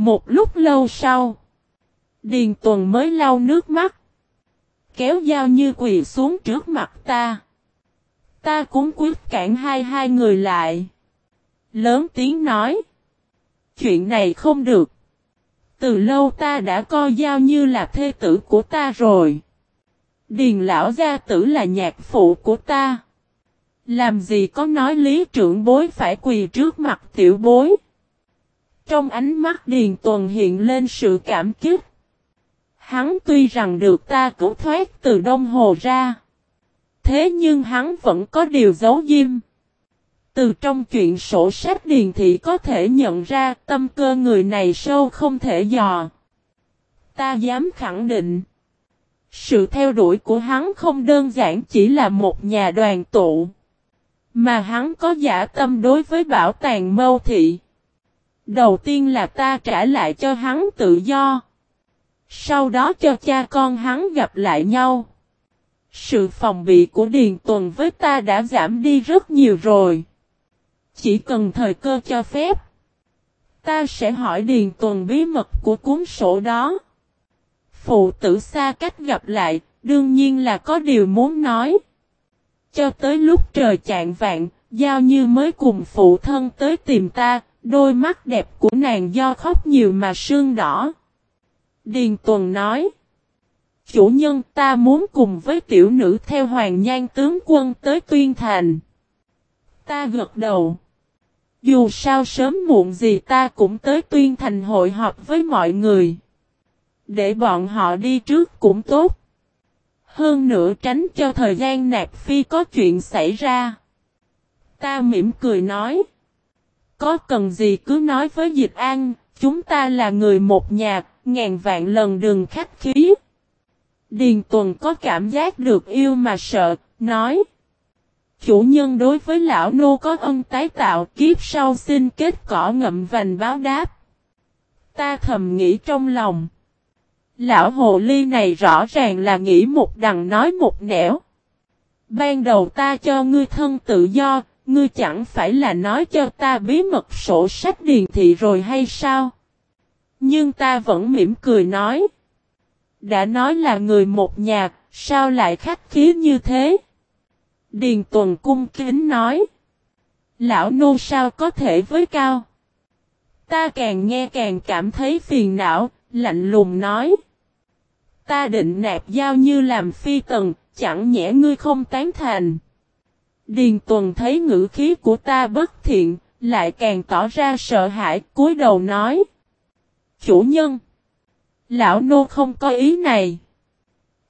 Một lúc lâu sau, Điền Tuần mới lau nước mắt. Kéo dao như quỳ xuống trước mặt ta. Ta cũng quyết cản hai hai người lại. Lớn tiếng nói. Chuyện này không được. Từ lâu ta đã coi giao như là thê tử của ta rồi. Điền lão gia tử là nhạc phụ của ta. Làm gì có nói lý trưởng bối phải quỳ trước mặt tiểu bối. Trong ánh mắt Điền Tuần hiện lên sự cảm kích. Hắn tuy rằng được ta cứu thoát từ Đông Hồ ra. Thế nhưng hắn vẫn có điều giấu diêm. Từ trong chuyện sổ sách điền thị có thể nhận ra tâm cơ người này sâu không thể dò. Ta dám khẳng định. Sự theo đuổi của hắn không đơn giản chỉ là một nhà đoàn tụ. Mà hắn có giả tâm đối với bảo tàng mâu thị. Đầu tiên là ta trả lại cho hắn tự do. Sau đó cho cha con hắn gặp lại nhau. Sự phòng bị của Điền Tuần với ta đã giảm đi rất nhiều rồi. Chỉ cần thời cơ cho phép. Ta sẽ hỏi Điền Tuần bí mật của cuốn sổ đó. Phụ tử xa cách gặp lại, đương nhiên là có điều muốn nói. Cho tới lúc trời chạng vạn, Giao Như mới cùng phụ thân tới tìm ta, đôi mắt đẹp của nàng do khóc nhiều mà sương đỏ. Điền Tuần nói. Chủ nhân, ta muốn cùng với tiểu nữ theo hoàng nhan tướng quân tới tuyên thành. Ta gật đầu. Dù sao sớm muộn gì ta cũng tới tuyên thành hội họp với mọi người. Để bọn họ đi trước cũng tốt. Hơn nữa tránh cho thời gian nạp phi có chuyện xảy ra. Ta mỉm cười nói. Có cần gì cứ nói với Dịch An, chúng ta là người một nhà, ngàn vạn lần đừng khách khí. Điền Tuần có cảm giác được yêu mà sợ, nói. Chủ nhân đối với lão nô có ân tái tạo kiếp sau xin kết cỏ ngậm vành báo đáp. Ta thầm nghĩ trong lòng. Lão hồ ly này rõ ràng là nghĩ một đằng nói một nẻo. Ban đầu ta cho ngươi thân tự do, ngươi chẳng phải là nói cho ta bí mật sổ sách điền thị rồi hay sao? Nhưng ta vẫn mỉm cười nói. Đã nói là người một nhà, sao lại khách khí như thế? Điền tuần cung kính nói. Lão nô sao có thể với cao? Ta càng nghe càng cảm thấy phiền não, lạnh lùng nói. Ta định nạp giao như làm phi tần, chẳng nhẽ ngươi không tán thành. Điền tuần thấy ngữ khí của ta bất thiện, lại càng tỏ ra sợ hãi, cúi đầu nói. Chủ nhân. Lão nô không có ý này.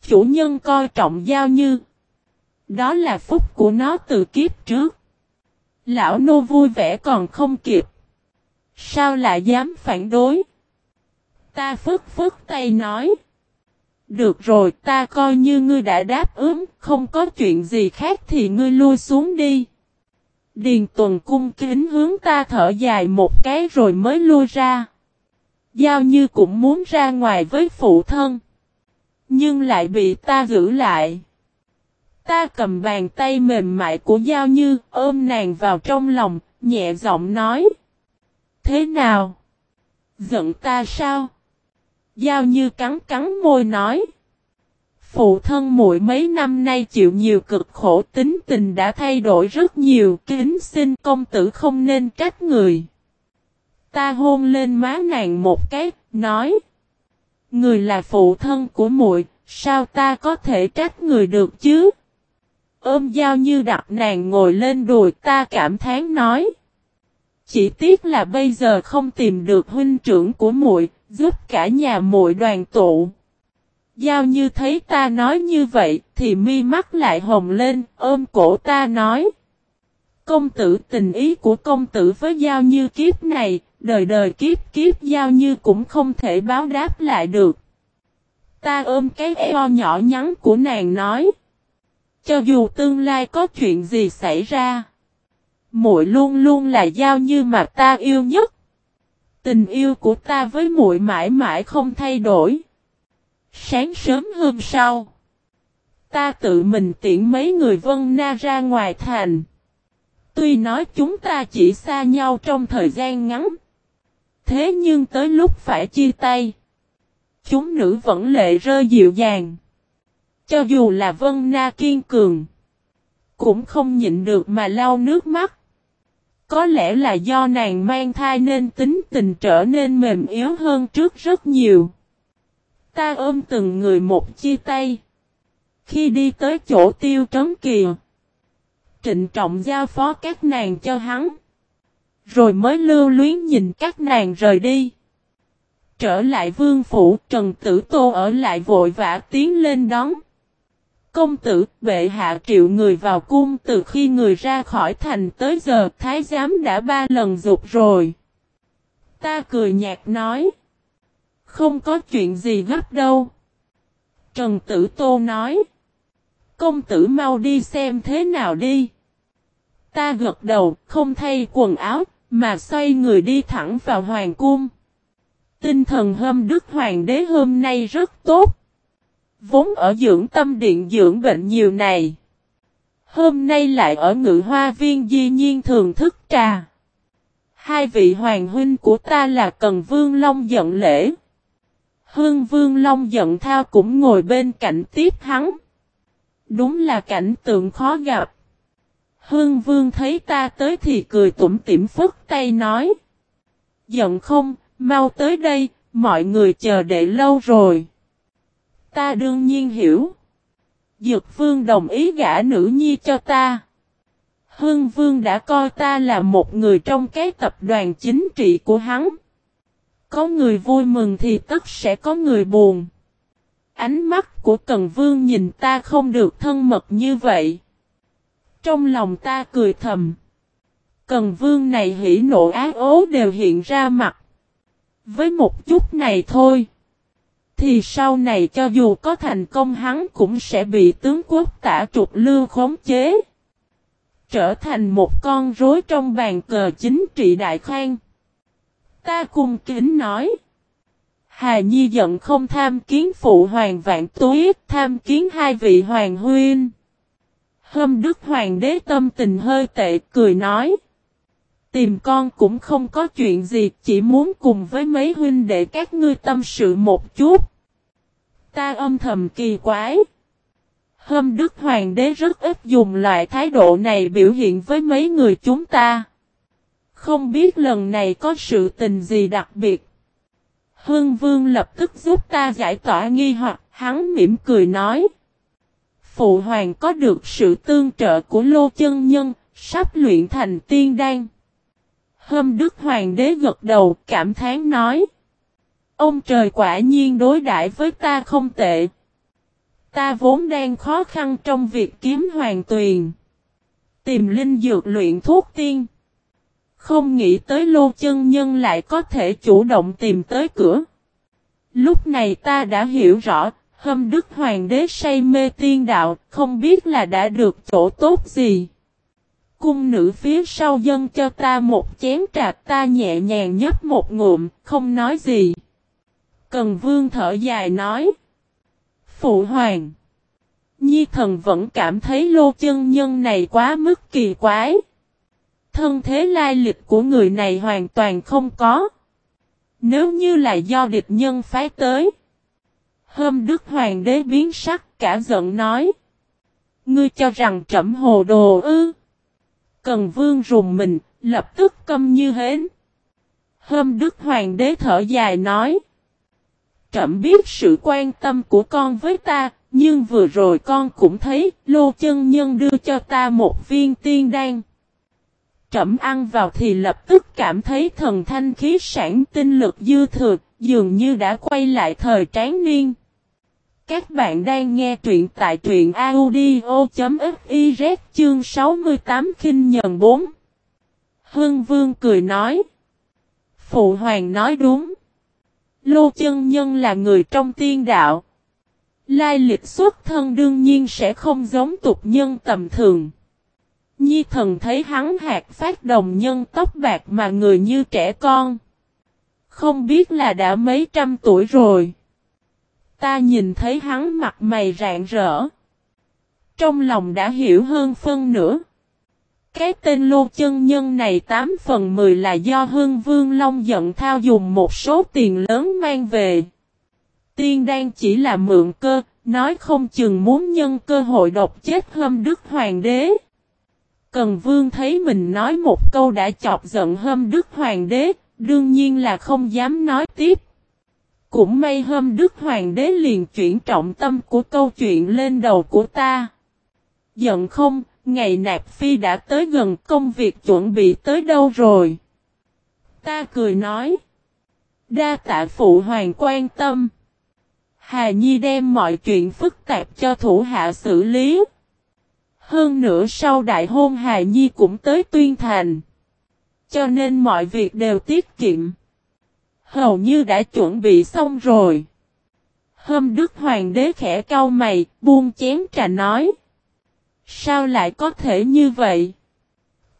Chủ nhân coi trọng giao như. Đó là phúc của nó từ kiếp trước. Lão nô vui vẻ còn không kịp. Sao lại dám phản đối? Ta phức phức tay nói. Được rồi ta coi như ngươi đã đáp ứng, không có chuyện gì khác thì ngươi lui xuống đi. Điền tuần cung kính hướng ta thở dài một cái rồi mới lui ra. Giao như cũng muốn ra ngoài với phụ thân. Nhưng lại bị ta giữ lại. Ta cầm bàn tay mềm mại của Giao Như ôm nàng vào trong lòng, nhẹ giọng nói. Thế nào? Giận ta sao? Giao Như cắn cắn môi nói. Phụ thân muội mấy năm nay chịu nhiều cực khổ tính tình đã thay đổi rất nhiều, kính xin công tử không nên trách người. Ta hôn lên má nàng một cái, nói. Người là phụ thân của muội, sao ta có thể trách người được chứ? Ôm dao như đặt nàng ngồi lên đùi ta cảm thán nói. Chỉ tiếc là bây giờ không tìm được huynh trưởng của muội, giúp cả nhà muội đoàn tụ. Giao như thấy ta nói như vậy thì mi mắt lại hồng lên, ôm cổ ta nói. Công tử tình ý của công tử với Giao như kiếp này, đời đời kiếp kiếp Giao như cũng không thể báo đáp lại được. Ta ôm cái eo nhỏ nhắn của nàng nói. Cho dù tương lai có chuyện gì xảy ra. muội luôn luôn là Giao như mà ta yêu nhất. Tình yêu của ta với muội mãi mãi không thay đổi. Sáng sớm hôm sau, ta tự mình tiễn mấy người Vân Na ra ngoài thành. Tuy nói chúng ta chỉ xa nhau trong thời gian ngắn, Thế nhưng tới lúc phải chia tay, chúng nữ vẫn lệ rơi dịu dàng. Cho dù là Vân Na kiên cường, cũng không nhịn được mà lau nước mắt. Có lẽ là do nàng mang thai nên tính tình trở nên mềm yếu hơn trước rất nhiều. Ta ôm từng người một chia tay. Khi đi tới chỗ tiêu trấn kìa. Trịnh trọng giao phó các nàng cho hắn. Rồi mới lưu luyến nhìn các nàng rời đi. Trở lại vương phủ, Trần Tử Tô ở lại vội vã tiến lên đón. Công tử, bệ hạ triệu người vào cung từ khi người ra khỏi thành tới giờ thái giám đã ba lần dục rồi. Ta cười nhạt nói. Không có chuyện gì gấp đâu. Trần Tử Tô nói. Công tử mau đi xem thế nào đi. Ta gật đầu, không thay quần áo, mà xoay người đi thẳng vào hoàng cung. Tinh thần hâm đức hoàng đế hôm nay rất tốt. Vốn ở dưỡng tâm điện dưỡng bệnh nhiều này. Hôm nay lại ở ngự hoa viên di nhiên thường thức trà. Hai vị hoàng huynh của ta là Cần Vương Long giận lễ. Hương Vương Long giận thao cũng ngồi bên cạnh tiếp hắn. Đúng là cảnh tượng khó gặp. Hương Vương thấy ta tới thì cười tủm tỉm phức tay nói. Giận không, mau tới đây, mọi người chờ đợi lâu rồi. Ta đương nhiên hiểu. Dược Vương đồng ý gả nữ nhi cho ta. Hương Vương đã coi ta là một người trong cái tập đoàn chính trị của hắn. Có người vui mừng thì tất sẽ có người buồn. Ánh mắt của Cần Vương nhìn ta không được thân mật như vậy. Trong lòng ta cười thầm. Cần Vương này hỉ nộ ác ố đều hiện ra mặt. Với một chút này thôi. Thì sau này cho dù có thành công hắn cũng sẽ bị tướng quốc tả trục lưu khống chế. Trở thành một con rối trong bàn cờ chính trị đại khoan. Ta cung kính nói. Hà Nhi giận không tham kiến phụ hoàng vạn túi, tham kiến hai vị hoàng huyên. Hâm Đức Hoàng đế tâm tình hơi tệ cười nói. Tìm con cũng không có chuyện gì, chỉ muốn cùng với mấy huynh đệ các ngươi tâm sự một chút. Ta âm thầm kỳ quái. Hâm Đức Hoàng đế rất ít dùng loại thái độ này biểu hiện với mấy người chúng ta. Không biết lần này có sự tình gì đặc biệt. Hương Vương lập tức giúp ta giải tỏa nghi hoặc, hắn mỉm cười nói. Phụ hoàng có được sự tương trợ của Lô Chân Nhân, sắp luyện thành tiên đan. Hâm Đức Hoàng đế gật đầu, cảm thán nói. Ông trời quả nhiên đối đãi với ta không tệ. Ta vốn đang khó khăn trong việc kiếm hoàng tuyền. Tìm linh dược luyện thuốc tiên. Không nghĩ tới lô chân nhân lại có thể chủ động tìm tới cửa. Lúc này ta đã hiểu rõ, hâm đức hoàng đế say mê tiên đạo, không biết là đã được chỗ tốt gì. Cung nữ phía sau dân cho ta một chén trà ta nhẹ nhàng nhấp một ngụm, không nói gì. Cần vương thở dài nói. Phụ hoàng. Nhi thần vẫn cảm thấy lô chân nhân này quá mức kỳ quái. Thân thế lai lịch của người này hoàn toàn không có. Nếu như là do địch nhân phái tới. Hôm Đức Hoàng đế biến sắc cả giận nói. Ngươi cho rằng trẫm hồ đồ ư. Cần vương rùng mình, lập tức câm như hến. Hôm Đức Hoàng đế thở dài nói. Trẫm biết sự quan tâm của con với ta, nhưng vừa rồi con cũng thấy lô chân nhân đưa cho ta một viên tiên đan trẫm ăn vào thì lập tức cảm thấy thần thanh khí sản tinh lực dư thừa, dường như đã quay lại thời tráng niên. Các bạn đang nghe truyện tại truyện audio.fiz chương 68 khinh nhận 4. hương Vương cười nói. Phụ Hoàng nói đúng. Lô chân nhân là người trong tiên đạo. Lai lịch xuất thân đương nhiên sẽ không giống tục nhân tầm thường. Nhi thần thấy hắn hạt phát đồng nhân tóc bạc mà người như trẻ con. Không biết là đã mấy trăm tuổi rồi. Ta nhìn thấy hắn mặt mày rạng rỡ. Trong lòng đã hiểu hơn phân nữa. Cái tên lô chân nhân này 8 phần 10 là do hương Vương Long giận thao dùng một số tiền lớn mang về. Tiên đang chỉ là mượn cơ, nói không chừng muốn nhân cơ hội độc chết hâm đức hoàng đế. Cần Vương thấy mình nói một câu đã chọc giận hâm đức hoàng đế, đương nhiên là không dám nói tiếp. Cũng may hôm Đức Hoàng đế liền chuyển trọng tâm của câu chuyện lên đầu của ta. Giận không, ngày nạp phi đã tới gần công việc chuẩn bị tới đâu rồi. Ta cười nói. Đa tạ phụ hoàng quan tâm. Hà Nhi đem mọi chuyện phức tạp cho thủ hạ xử lý. Hơn nữa sau đại hôn Hà Nhi cũng tới tuyên thành. Cho nên mọi việc đều tiết kiệm. Hầu như đã chuẩn bị xong rồi. Hôm Đức Hoàng đế khẽ cau mày, buông chén trà nói. Sao lại có thể như vậy?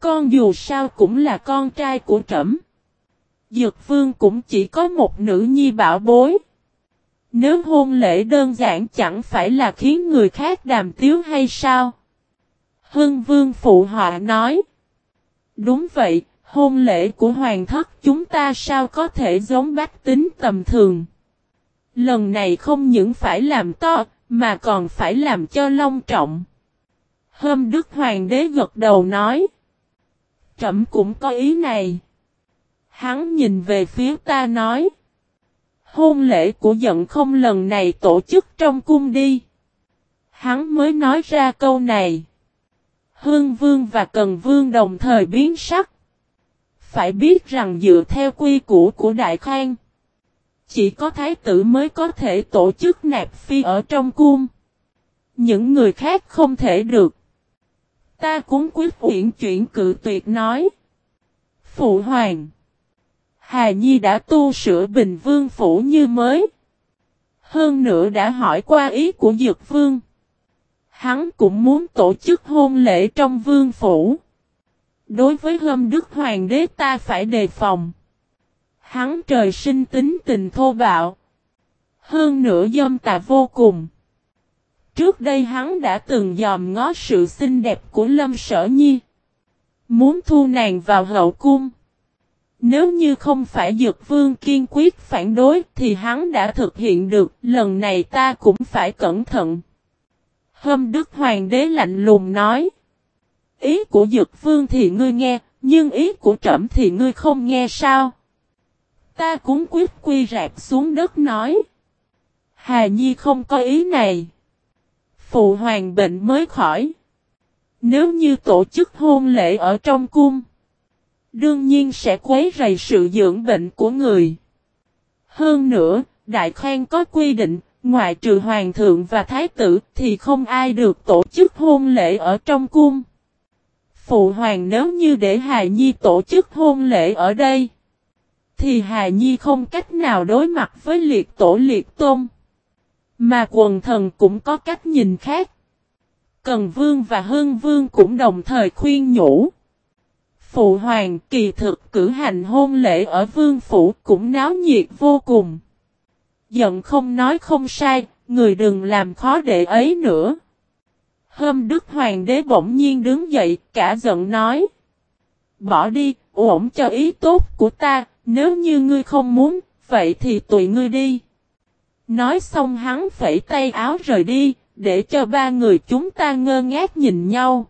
Con dù sao cũng là con trai của trẫm. Dược vương cũng chỉ có một nữ nhi bảo bối. Nếu hôn lễ đơn giản chẳng phải là khiến người khác đàm tiếu hay sao? Hưng vương phụ họa nói. Đúng vậy, hôn lễ của hoàng thất chúng ta sao có thể giống bách tính tầm thường. Lần này không những phải làm to, mà còn phải làm cho long trọng. Hôm Đức Hoàng đế gật đầu nói. Trẩm cũng có ý này. Hắn nhìn về phía ta nói. Hôn lễ của giận không lần này tổ chức trong cung đi. Hắn mới nói ra câu này. Hương Vương và Cần Vương đồng thời biến sắc. Phải biết rằng dựa theo quy củ của Đại Khang. Chỉ có thái tử mới có thể tổ chức nạp phi ở trong cung. Những người khác không thể được. Ta cũng quyết uyển chuyển cự tuyệt nói. Phụ hoàng. Hà Nhi đã tu sửa Bình Vương Phủ như mới. Hơn nữa đã hỏi qua ý của Dược Vương. Hắn cũng muốn tổ chức hôn lễ trong Vương Phủ. Đối với hâm đức hoàng đế ta phải đề phòng. Hắn trời sinh tính tình thô bạo. Hơn nữa dâm tà vô cùng. Trước đây hắn đã từng dòm ngó sự xinh đẹp của Lâm Sở Nhi. Muốn thu nàng vào hậu cung. Nếu như không phải Dược Vương kiên quyết phản đối thì hắn đã thực hiện được. Lần này ta cũng phải cẩn thận. Hâm Đức Hoàng đế lạnh lùng nói. Ý của Dược Vương thì ngươi nghe, nhưng ý của trẫm thì ngươi không nghe sao? Ta cũng quyết quy rạp xuống đất nói. Hà Nhi không có ý này. Phụ hoàng bệnh mới khỏi. Nếu như tổ chức hôn lễ ở trong cung, đương nhiên sẽ quấy rầy sự dưỡng bệnh của người. Hơn nữa, Đại Khang có quy định, ngoại trừ hoàng thượng và thái tử thì không ai được tổ chức hôn lễ ở trong cung. Phụ hoàng nếu như để Hà Nhi tổ chức hôn lễ ở đây, thì Hà Nhi không cách nào đối mặt với liệt tổ liệt tôn. Mà quần thần cũng có cách nhìn khác. Cần Vương và Hương Vương cũng đồng thời khuyên nhủ. Phụ hoàng kỳ thực cử hành hôn lễ ở Vương Phủ cũng náo nhiệt vô cùng. Giận không nói không sai, người đừng làm khó đệ ấy nữa. Hôm Đức Hoàng đế bỗng nhiên đứng dậy, cả giận nói. Bỏ đi, ổn cho ý tốt của ta, nếu như ngươi không muốn, vậy thì tùy ngươi đi. Nói xong hắn phẩy tay áo rời đi, để cho ba người chúng ta ngơ ngác nhìn nhau.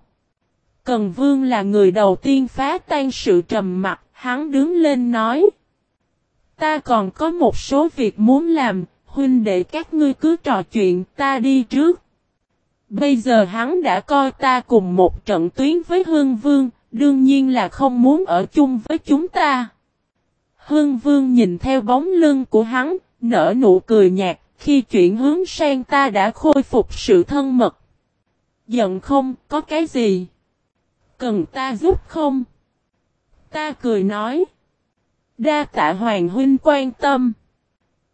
Cần Vương là người đầu tiên phá tan sự trầm mặc, hắn đứng lên nói. Ta còn có một số việc muốn làm, huynh đệ các ngươi cứ trò chuyện, ta đi trước. Bây giờ hắn đã coi ta cùng một trận tuyến với Hương Vương, đương nhiên là không muốn ở chung với chúng ta. Hương Vương nhìn theo bóng lưng của hắn, nở nụ cười nhạt, khi chuyển hướng sang ta đã khôi phục sự thân mật. Giận không, có cái gì? Cần ta giúp không? Ta cười nói. Đa tạ Hoàng Huynh quan tâm.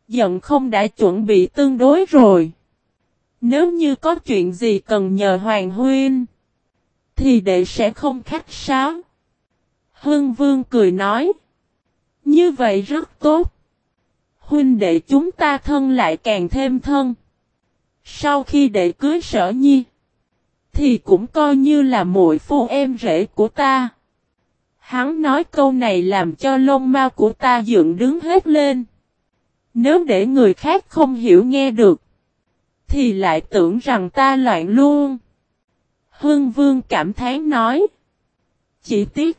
Giận không đã chuẩn bị tương đối rồi. Nếu như có chuyện gì cần nhờ Hoàng Huynh, thì đệ sẽ không khách sáo. Hưng Vương cười nói. Như vậy rất tốt. Huynh đệ chúng ta thân lại càng thêm thân. Sau khi đệ cưới sở nhi, thì cũng coi như là muội phu em rể của ta. Hắn nói câu này làm cho lông mau của ta dựng đứng hết lên. Nếu để người khác không hiểu nghe được, thì lại tưởng rằng ta loạn luôn. Hương Vương cảm thán nói. Chỉ tiếc,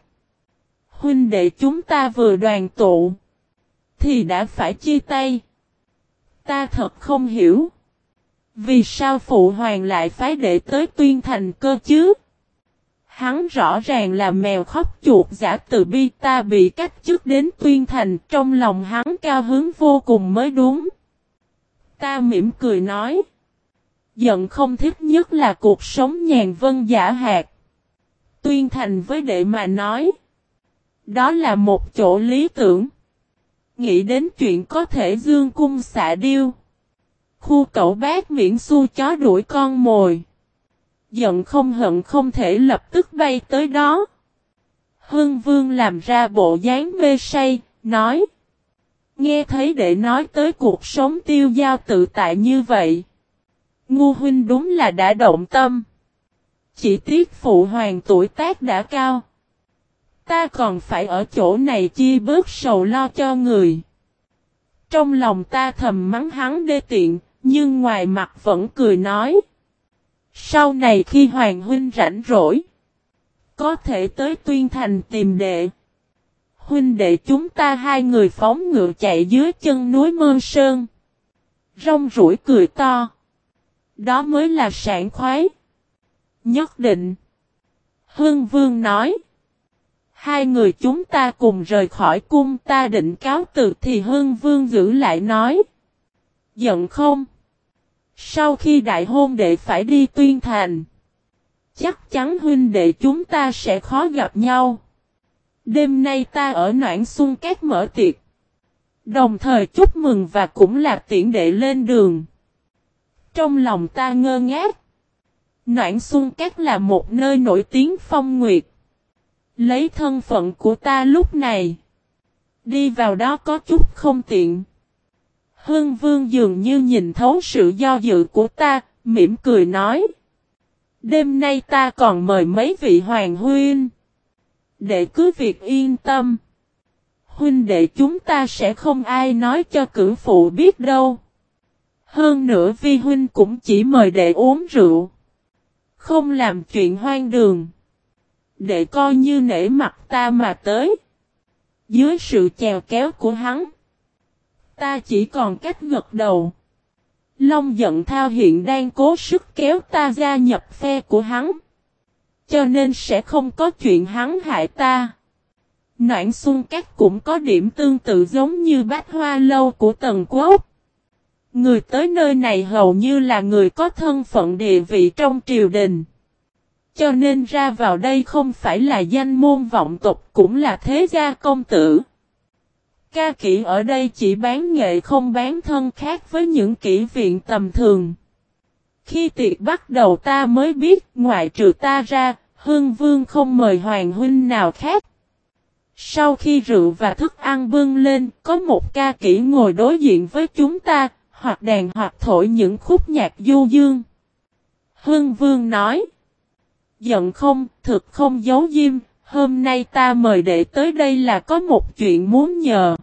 huynh đệ chúng ta vừa đoàn tụ, thì đã phải chia tay. Ta thật không hiểu. Vì sao phụ hoàng lại phái đệ tới tuyên thành cơ chứ? Hắn rõ ràng là mèo khóc chuột giả từ bi ta bị cách chức đến tuyên thành trong lòng hắn cao hứng vô cùng mới đúng. Ta mỉm cười nói. Giận không thích nhất là cuộc sống nhàn vân giả hạt. Tuyên thành với đệ mà nói. Đó là một chỗ lý tưởng. Nghĩ đến chuyện có thể dương cung xạ điêu. Khu cậu bác miễn su chó đuổi con mồi. Giận không hận không thể lập tức bay tới đó. Hưng Vương làm ra bộ dáng mê say, nói. Nghe thấy để nói tới cuộc sống tiêu giao tự tại như vậy. Ngu huynh đúng là đã động tâm. Chỉ tiếc phụ hoàng tuổi tác đã cao. Ta còn phải ở chỗ này chia bớt sầu lo cho người. Trong lòng ta thầm mắng hắn đê tiện, nhưng ngoài mặt vẫn cười nói. Sau này khi Hoàng Huynh rảnh rỗi, có thể tới Tuyên Thành tìm đệ. Huynh đệ chúng ta hai người phóng ngựa chạy dưới chân núi Mơ Sơn. Rong rủi cười to. Đó mới là sản khoái. Nhất định. Hương Vương nói. Hai người chúng ta cùng rời khỏi cung ta định cáo từ thì Hương Vương giữ lại nói. Giận không? Sau khi đại hôn đệ phải đi tuyên thành. Chắc chắn huynh đệ chúng ta sẽ khó gặp nhau. Đêm nay ta ở Noãn Xuân Cát mở tiệc. Đồng thời chúc mừng và cũng là tiễn đệ lên đường. Trong lòng ta ngơ ngác. Noãn Xuân Cát là một nơi nổi tiếng phong nguyệt. Lấy thân phận của ta lúc này. Đi vào đó có chút không tiện. Hương Vương dường như nhìn thấu sự do dự của ta, mỉm cười nói. Đêm nay ta còn mời mấy vị hoàng huynh. Để cứ việc yên tâm. Huynh đệ chúng ta sẽ không ai nói cho cử phụ biết đâu. Hơn nữa vi huynh cũng chỉ mời đệ uống rượu. Không làm chuyện hoang đường. Đệ coi như nể mặt ta mà tới. Dưới sự chèo kéo của hắn. Ta chỉ còn cách gật đầu. Long giận thao hiện đang cố sức kéo ta gia nhập phe của hắn. Cho nên sẽ không có chuyện hắn hại ta. Noãn xuân các cũng có điểm tương tự giống như bát hoa lâu của tần quốc. Người tới nơi này hầu như là người có thân phận địa vị trong triều đình. Cho nên ra vào đây không phải là danh môn vọng tục cũng là thế gia công tử. Ca kỹ ở đây chỉ bán nghệ không bán thân khác với những kỹ viện tầm thường. Khi tiệc bắt đầu ta mới biết ngoại trừ ta ra, Hương Vương không mời Hoàng Huynh nào khác. Sau khi rượu và thức ăn bưng lên, có một ca kỹ ngồi đối diện với chúng ta, hoặc đàn hoặc thổi những khúc nhạc du dương. Hương Vương nói, Giận không, thực không giấu diêm, hôm nay ta mời đệ tới đây là có một chuyện muốn nhờ.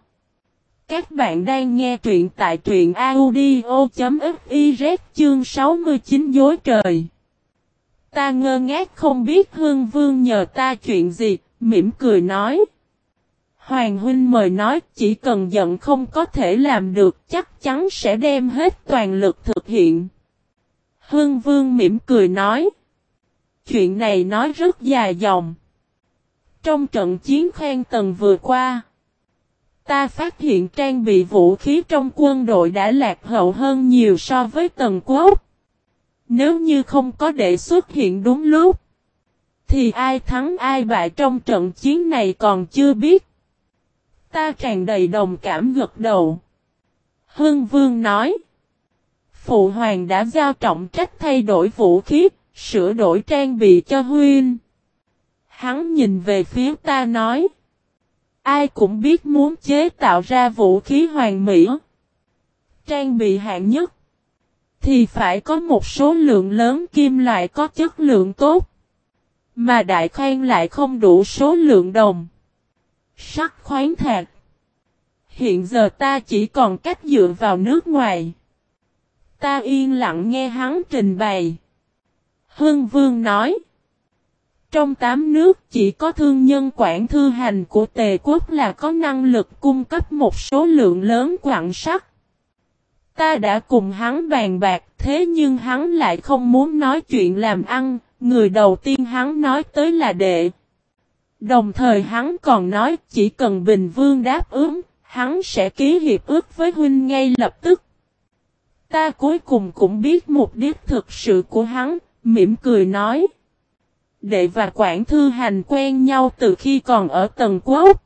Các bạn đang nghe truyện tại truyện audio.fiz chương 69 dối trời. Ta ngơ ngác không biết Hương Vương nhờ ta chuyện gì, mỉm cười nói. Hoàng huynh mời nói chỉ cần giận không có thể làm được chắc chắn sẽ đem hết toàn lực thực hiện. Hương Vương mỉm cười nói. Chuyện này nói rất dài dòng. Trong trận chiến khen tầng vừa qua. Ta phát hiện trang bị vũ khí trong quân đội đã lạc hậu hơn nhiều so với tần quốc. Nếu như không có để xuất hiện đúng lúc, thì ai thắng ai bại trong trận chiến này còn chưa biết. Ta tràn đầy đồng cảm gật đầu. Hưng Vương nói, Phụ Hoàng đã giao trọng trách thay đổi vũ khí, sửa đổi trang bị cho Huynh. Hắn nhìn về phía ta nói, Ai cũng biết muốn chế tạo ra vũ khí hoàn mỹ. Trang bị hạng nhất. thì phải có một số lượng lớn kim loại có chất lượng tốt. Mà đại khoan lại không đủ số lượng đồng. Sắc khoáng thạch. Hiện giờ ta chỉ còn cách dựa vào nước ngoài. Ta yên lặng nghe hắn trình bày. Hưng Vương nói. Trong tám nước chỉ có thương nhân quản thư hành của tề quốc là có năng lực cung cấp một số lượng lớn quặng sắt. Ta đã cùng hắn bàn bạc thế nhưng hắn lại không muốn nói chuyện làm ăn, người đầu tiên hắn nói tới là đệ. Đồng thời hắn còn nói chỉ cần Bình Vương đáp ứng, hắn sẽ ký hiệp ước với huynh ngay lập tức. Ta cuối cùng cũng biết mục đích thực sự của hắn, mỉm cười nói. Đệ và quản thư hành quen nhau từ khi còn ở tầng quốc.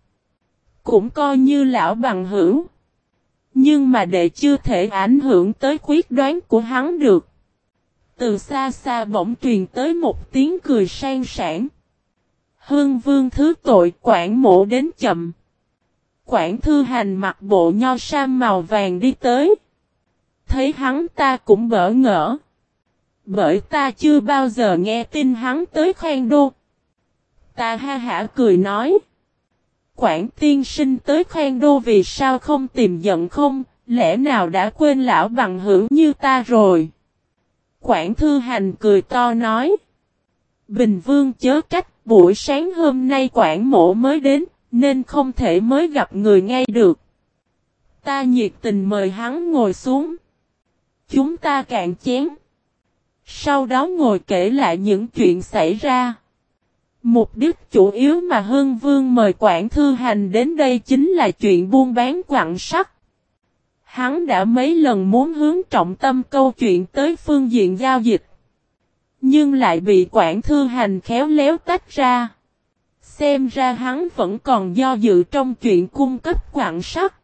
Cũng coi như lão bằng hữu. Nhưng mà đệ chưa thể ảnh hưởng tới quyết đoán của hắn được. Từ xa xa bỗng truyền tới một tiếng cười sang sảng. Hương vương thứ tội quản mộ đến chậm. Quản thư hành mặc bộ nho sam màu vàng đi tới. Thấy hắn ta cũng bỡ ngỡ. Bởi ta chưa bao giờ nghe tin hắn tới khoan đô. Ta ha hả cười nói. Quản tiên sinh tới khoan đô vì sao không tìm giận không, lẽ nào đã quên lão bằng hữu như ta rồi. Quản thư hành cười to nói. Bình vương chớ trách buổi sáng hôm nay quản mộ mới đến, nên không thể mới gặp người ngay được. Ta nhiệt tình mời hắn ngồi xuống. Chúng ta cạn chén. Sau đó ngồi kể lại những chuyện xảy ra. Mục đích chủ yếu mà Hưng Vương mời Quản Thư Hành đến đây chính là chuyện buôn bán quặng sắt. Hắn đã mấy lần muốn hướng trọng tâm câu chuyện tới phương diện giao dịch. Nhưng lại bị Quản Thư Hành khéo léo tách ra. Xem ra hắn vẫn còn do dự trong chuyện cung cấp quảng sắc.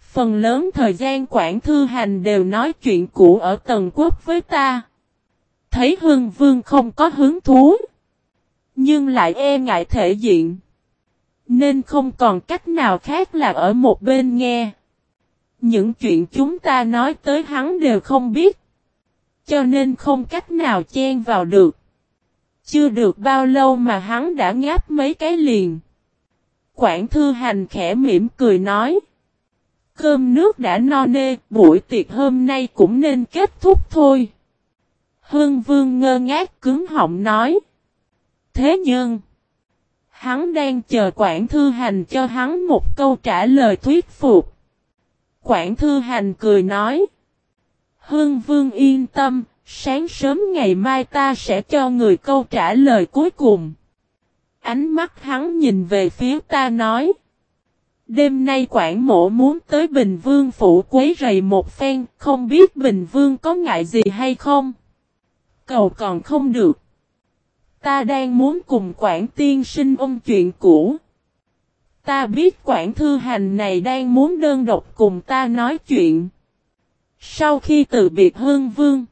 Phần lớn thời gian Quản Thư Hành đều nói chuyện cũ ở Tần Quốc với ta. Thấy Hưng Vương không có hứng thú. Nhưng lại e ngại thể diện. Nên không còn cách nào khác là ở một bên nghe. Những chuyện chúng ta nói tới hắn đều không biết. Cho nên không cách nào chen vào được. Chưa được bao lâu mà hắn đã ngáp mấy cái liền. Quảng thư hành khẽ mỉm cười nói. Cơm nước đã no nê, buổi tiệc hôm nay cũng nên kết thúc thôi. Hương vương ngơ ngác cứng họng nói. Thế nhưng, hắn đang chờ quản thư hành cho hắn một câu trả lời thuyết phục. Quản thư hành cười nói. Hương vương yên tâm, sáng sớm ngày mai ta sẽ cho người câu trả lời cuối cùng. Ánh mắt hắn nhìn về phía ta nói. Đêm nay quản mộ muốn tới Bình Vương phủ quấy rầy một phen, không biết Bình Vương có ngại gì hay không? Cầu còn không được. Ta đang muốn cùng quản tiên sinh ôm chuyện cũ. Ta biết quản thư hành này đang muốn đơn độc cùng ta nói chuyện. Sau khi từ biệt hương vương,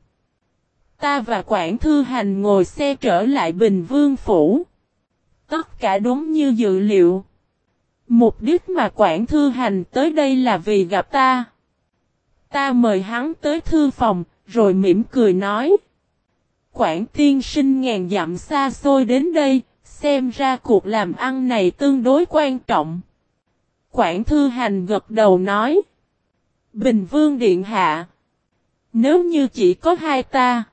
ta và quản thư hành ngồi xe trở lại Bình Vương Phủ. Tất cả đúng như dự liệu. Mục đích mà quản thư hành tới đây là vì gặp ta. Ta mời hắn tới thư phòng, rồi mỉm cười nói. Quản tiên sinh ngàn dặm xa xôi đến đây, xem ra cuộc làm ăn này tương đối quan trọng. Quản thư hành gật đầu nói. Bình vương điện hạ. Nếu như chỉ có hai ta.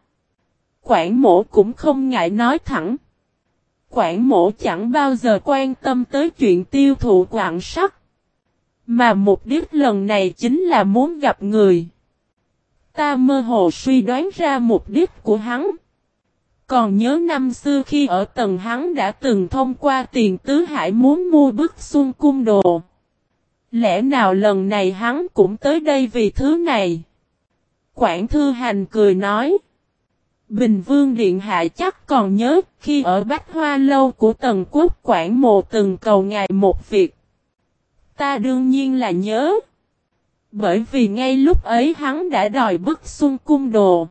Quản mổ cũng không ngại nói thẳng. Quản mổ chẳng bao giờ quan tâm tới chuyện tiêu thụ quạng sắt. Mà mục đích lần này chính là muốn gặp người. Ta mơ hồ suy đoán ra mục đích của hắn. Còn nhớ năm xưa khi ở tầng hắn đã từng thông qua tiền tứ hải muốn mua bức xuân cung đồ. Lẽ nào lần này hắn cũng tới đây vì thứ này? Quảng Thư Hành cười nói. Bình Vương Điện Hạ chắc còn nhớ khi ở Bách Hoa Lâu của Tần Quốc Quảng Mộ từng cầu ngài một việc. Ta đương nhiên là nhớ. Bởi vì ngay lúc ấy hắn đã đòi bức xung cung đồ.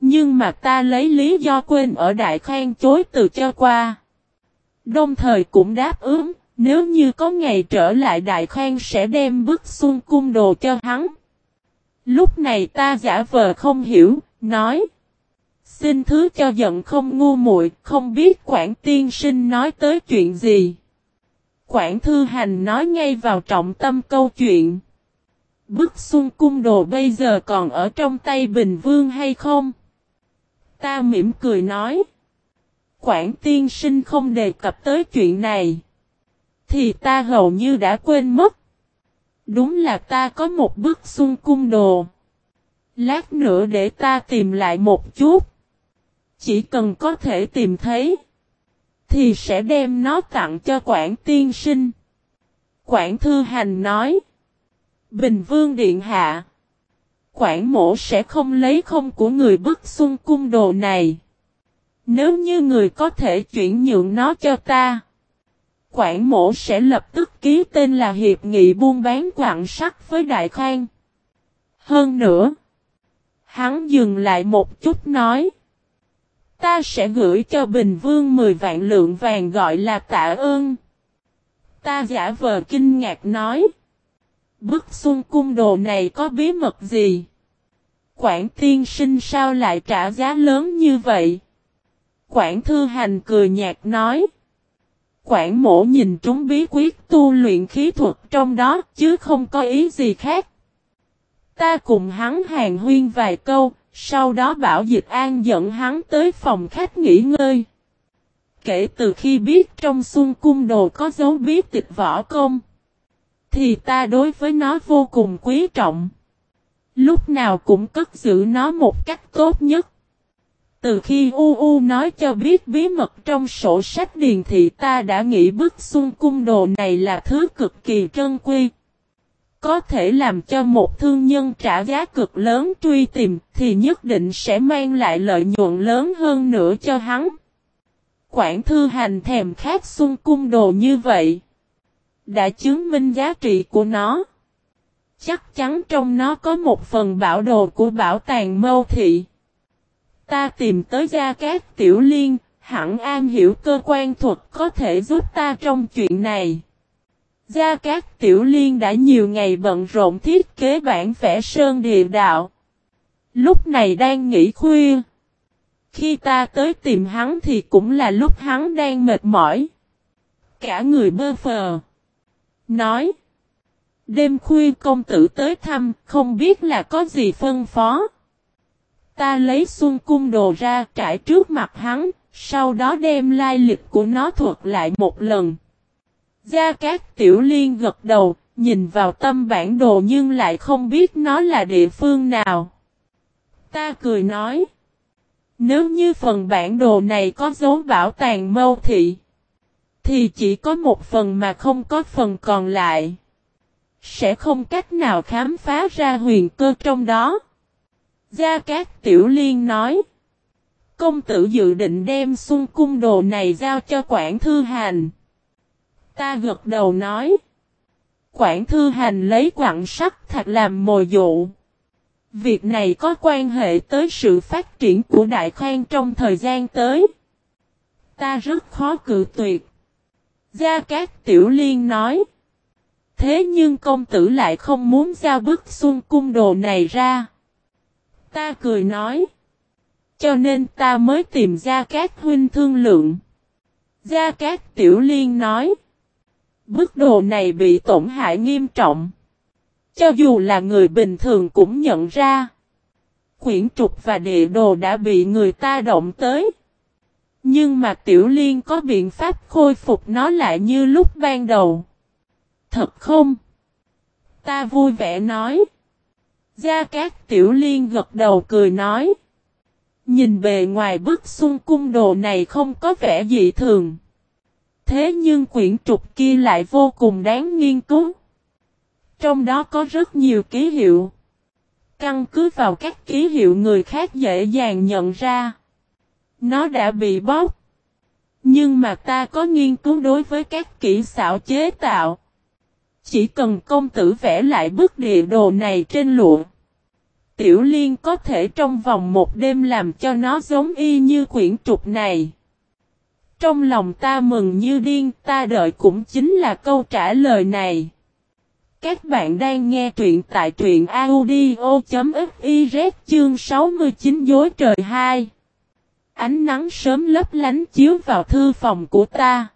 Nhưng mà ta lấy lý do quên ở Đại Khang chối từ cho qua. Đồng thời cũng đáp ứng, nếu như có ngày trở lại Đại Khang sẽ đem bức xuân cung đồ cho hắn. Lúc này ta giả vờ không hiểu, nói. Xin thứ cho giận không ngu muội, không biết quản tiên sinh nói tới chuyện gì. Quản thư hành nói ngay vào trọng tâm câu chuyện. Bức xuân cung đồ bây giờ còn ở trong tay Bình Vương hay không? Ta mỉm cười nói. Quản tiên sinh không đề cập tới chuyện này. Thì ta hầu như đã quên mất. Đúng là ta có một bức xuân cung đồ. Lát nữa để ta tìm lại một chút. Chỉ cần có thể tìm thấy. Thì sẽ đem nó tặng cho quản tiên sinh. Quảng thư hành nói. Bình vương điện hạ. Quảng mổ sẽ không lấy không của người bức xuân cung đồ này. Nếu như người có thể chuyển nhượng nó cho ta. Quản mổ sẽ lập tức ký tên là Hiệp nghị buôn bán quặng sắt với Đại Khang. Hơn nữa. Hắn dừng lại một chút nói. Ta sẽ gửi cho Bình Vương 10 vạn lượng vàng gọi là tạ ơn. Ta giả vờ kinh ngạc nói. Bức xung cung đồ này có bí mật gì? Quảng tiên sinh sao lại trả giá lớn như vậy? Quảng thư hành cười nhạt nói quản mổ nhìn trúng bí quyết tu luyện khí thuật trong đó chứ không có ý gì khác. Ta cùng hắn hàng huyên vài câu, sau đó bảo dịch an dẫn hắn tới phòng khách nghỉ ngơi. Kể từ khi biết trong xuân cung đồ có dấu bí tịch võ công, thì ta đối với nó vô cùng quý trọng. Lúc nào cũng cất giữ nó một cách tốt nhất. Từ khi U U nói cho biết bí mật trong sổ sách điền thị ta đã nghĩ bức xuân cung đồ này là thứ cực kỳ trân quy. Có thể làm cho một thương nhân trả giá cực lớn truy tìm thì nhất định sẽ mang lại lợi nhuận lớn hơn nữa cho hắn. Quảng thư hành thèm khát xuân cung đồ như vậy. Đã chứng minh giá trị của nó. Chắc chắn trong nó có một phần bảo đồ của bảo tàng mâu thị. Ta tìm tới Gia Cát Tiểu Liên, hẳn an hiểu cơ quan thuật có thể giúp ta trong chuyện này. Gia Cát Tiểu Liên đã nhiều ngày bận rộn thiết kế bản vẽ sơn địa đạo. Lúc này đang nghỉ khuya. Khi ta tới tìm hắn thì cũng là lúc hắn đang mệt mỏi. Cả người bơ phờ. Nói. Đêm khuya công tử tới thăm, không biết là có gì phân phó. Ta lấy xuân cung đồ ra trải trước mặt hắn, sau đó đem lai lịch của nó thuật lại một lần. Gia Cát Tiểu Liên gật đầu, nhìn vào tâm bản đồ nhưng lại không biết nó là địa phương nào. Ta cười nói. Nếu như phần bản đồ này có dấu bảo tàng mâu thị, thì chỉ có một phần mà không có phần còn lại. Sẽ không cách nào khám phá ra huyền cơ trong đó. Gia Cát Tiểu Liên nói. Công tử dự định đem xuân cung đồ này giao cho quản thư hành. Ta gật đầu nói. Quản thư hành lấy quặng sắt thạch làm mồi dụ. Việc này có quan hệ tới sự phát triển của Đại Khang trong thời gian tới. Ta rất khó cự tuyệt. Gia Cát Tiểu Liên nói. Thế nhưng công tử lại không muốn giao bức xuân cung đồ này ra. Ta cười nói. Cho nên ta mới tìm ra các huynh thương lượng. Gia Cát Tiểu Liên nói. Bức đồ này bị tổn hại nghiêm trọng. Cho dù là người bình thường cũng nhận ra. Quyển trục và địa đồ đã bị người ta động tới. Nhưng mà Tiểu Liên có biện pháp khôi phục nó lại như lúc ban đầu. Thật không? Ta vui vẻ nói. Gia Cát Tiểu Liên gật đầu cười nói. Nhìn bề ngoài bức xung cung đồ này không có vẻ dị thường. Thế nhưng quyển trục kia lại vô cùng đáng nghiên cứu. Trong đó có rất nhiều ký hiệu. Căn cứ vào các ký hiệu người khác dễ dàng nhận ra. Nó đã bị bóp. Nhưng mà ta có nghiên cứu đối với các kỹ xảo chế tạo. Chỉ cần công tử vẽ lại bức địa đồ này trên lụa. Tiểu liên có thể trong vòng một đêm làm cho nó giống y như quyển trục này. Trong lòng ta mừng như điên, ta đợi cũng chính là câu trả lời này. Các bạn đang nghe truyện tại truyện audio.fiz chương 69 dối trời 2. Ánh nắng sớm lấp lánh chiếu vào thư phòng của ta.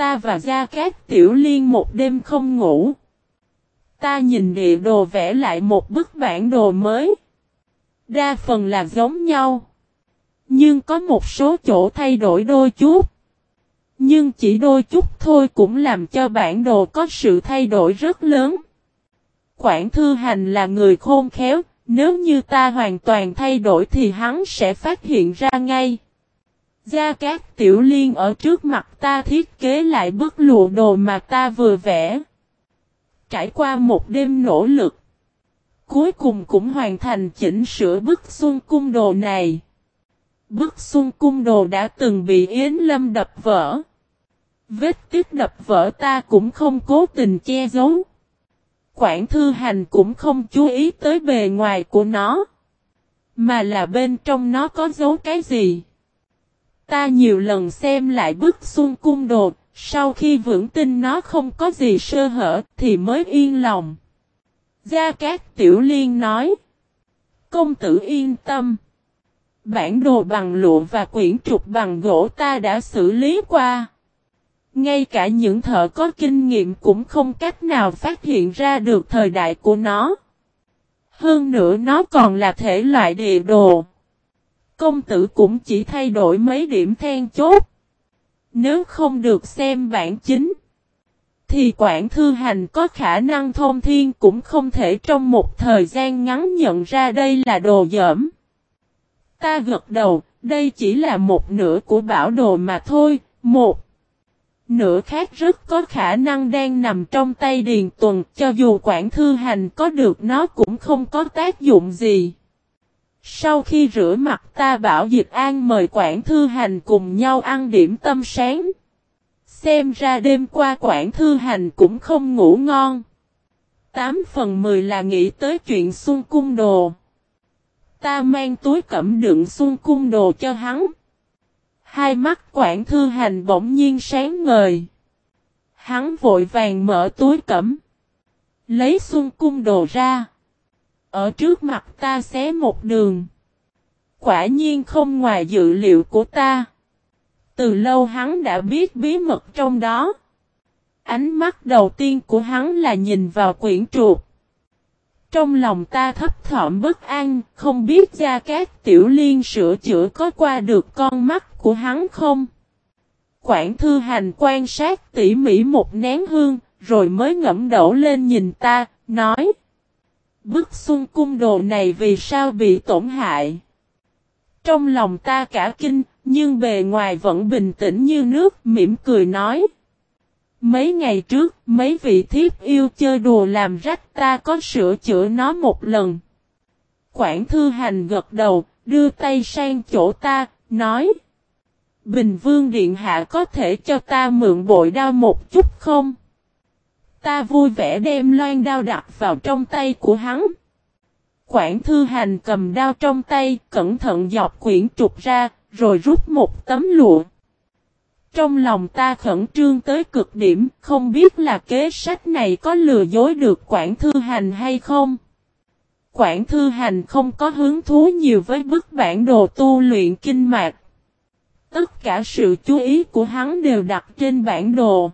Ta và Gia Cát Tiểu Liên một đêm không ngủ. Ta nhìn địa đồ vẽ lại một bức bản đồ mới. Đa phần là giống nhau. Nhưng có một số chỗ thay đổi đôi chút. Nhưng chỉ đôi chút thôi cũng làm cho bản đồ có sự thay đổi rất lớn. Quảng Thư Hành là người khôn khéo, nếu như ta hoàn toàn thay đổi thì hắn sẽ phát hiện ra ngay. Gia Cát Tiểu Liên ở trước mặt ta thiết kế lại bức lụa đồ mà ta vừa vẽ. Trải qua một đêm nỗ lực, cuối cùng cũng hoàn thành chỉnh sửa bức xuân cung đồ này. Bức xuân cung đồ đã từng bị Yến Lâm đập vỡ. Vết tích đập vỡ ta cũng không cố tình che giấu. Quảng Thư Hành cũng không chú ý tới bề ngoài của nó. Mà là bên trong nó có dấu cái gì. Ta nhiều lần xem lại bức xuân cung đồ, sau khi vững tin nó không có gì sơ hở thì mới yên lòng. Gia Cát Tiểu Liên nói. Công tử yên tâm. Bản đồ bằng lụa và quyển trục bằng gỗ ta đã xử lý qua. Ngay cả những thợ có kinh nghiệm cũng không cách nào phát hiện ra được thời đại của nó. Hơn nữa nó còn là thể loại địa đồ. Công tử cũng chỉ thay đổi mấy điểm then chốt. Nếu không được xem bản chính, thì quản thư hành có khả năng thông thiên cũng không thể trong một thời gian ngắn nhận ra đây là đồ dởm. Ta gật đầu, đây chỉ là một nửa của bảo đồ mà thôi, một. Nửa khác rất có khả năng đang nằm trong tay Điền Tuần, cho dù quản thư hành có được nó cũng không có tác dụng gì. Sau khi rửa mặt ta bảo Diệp An mời quản thư hành cùng nhau ăn điểm tâm sáng. Xem ra đêm qua quản thư hành cũng không ngủ ngon. 8 phần 10 là nghĩ tới chuyện xuân cung đồ. Ta mang túi cẩm đựng xuân cung đồ cho hắn. Hai mắt quản thư hành bỗng nhiên sáng ngời. Hắn vội vàng mở túi cẩm. Lấy xuân cung đồ ra. Ở trước mặt ta xé một đường. Quả nhiên không ngoài dự liệu của ta. Từ lâu hắn đã biết bí mật trong đó. Ánh mắt đầu tiên của hắn là nhìn vào quyển trục. Trong lòng ta thấp thỏm bất an, không biết Gia Cát Tiểu Liên sửa chữa có qua được con mắt của hắn không? Quảng Thư Hành quan sát tỉ mỉ một nén hương, rồi mới ngẫm đổ lên nhìn ta, nói. Bức xuân cung đồ này vì sao bị tổn hại? Trong lòng ta cả kinh, nhưng bề ngoài vẫn bình tĩnh như nước, mỉm cười nói. Mấy ngày trước, mấy vị thiếp yêu chơi đùa làm rách ta có sửa chữa nó một lần. Quảng Thư Hành gật đầu, đưa tay sang chỗ ta, nói. Bình Vương Điện Hạ có thể cho ta mượn bội đao một chút không? Ta vui vẻ đem loan đao đặt vào trong tay của hắn. Quảng Thư Hành cầm đao trong tay, cẩn thận dọc quyển trục ra, rồi rút một tấm lụa. Trong lòng ta khẩn trương tới cực điểm, không biết là kế sách này có lừa dối được Quảng Thư Hành hay không. Quảng Thư Hành không có hứng thú nhiều với bức bản đồ tu luyện kinh mạc. Tất cả sự chú ý của hắn đều đặt trên bản đồ.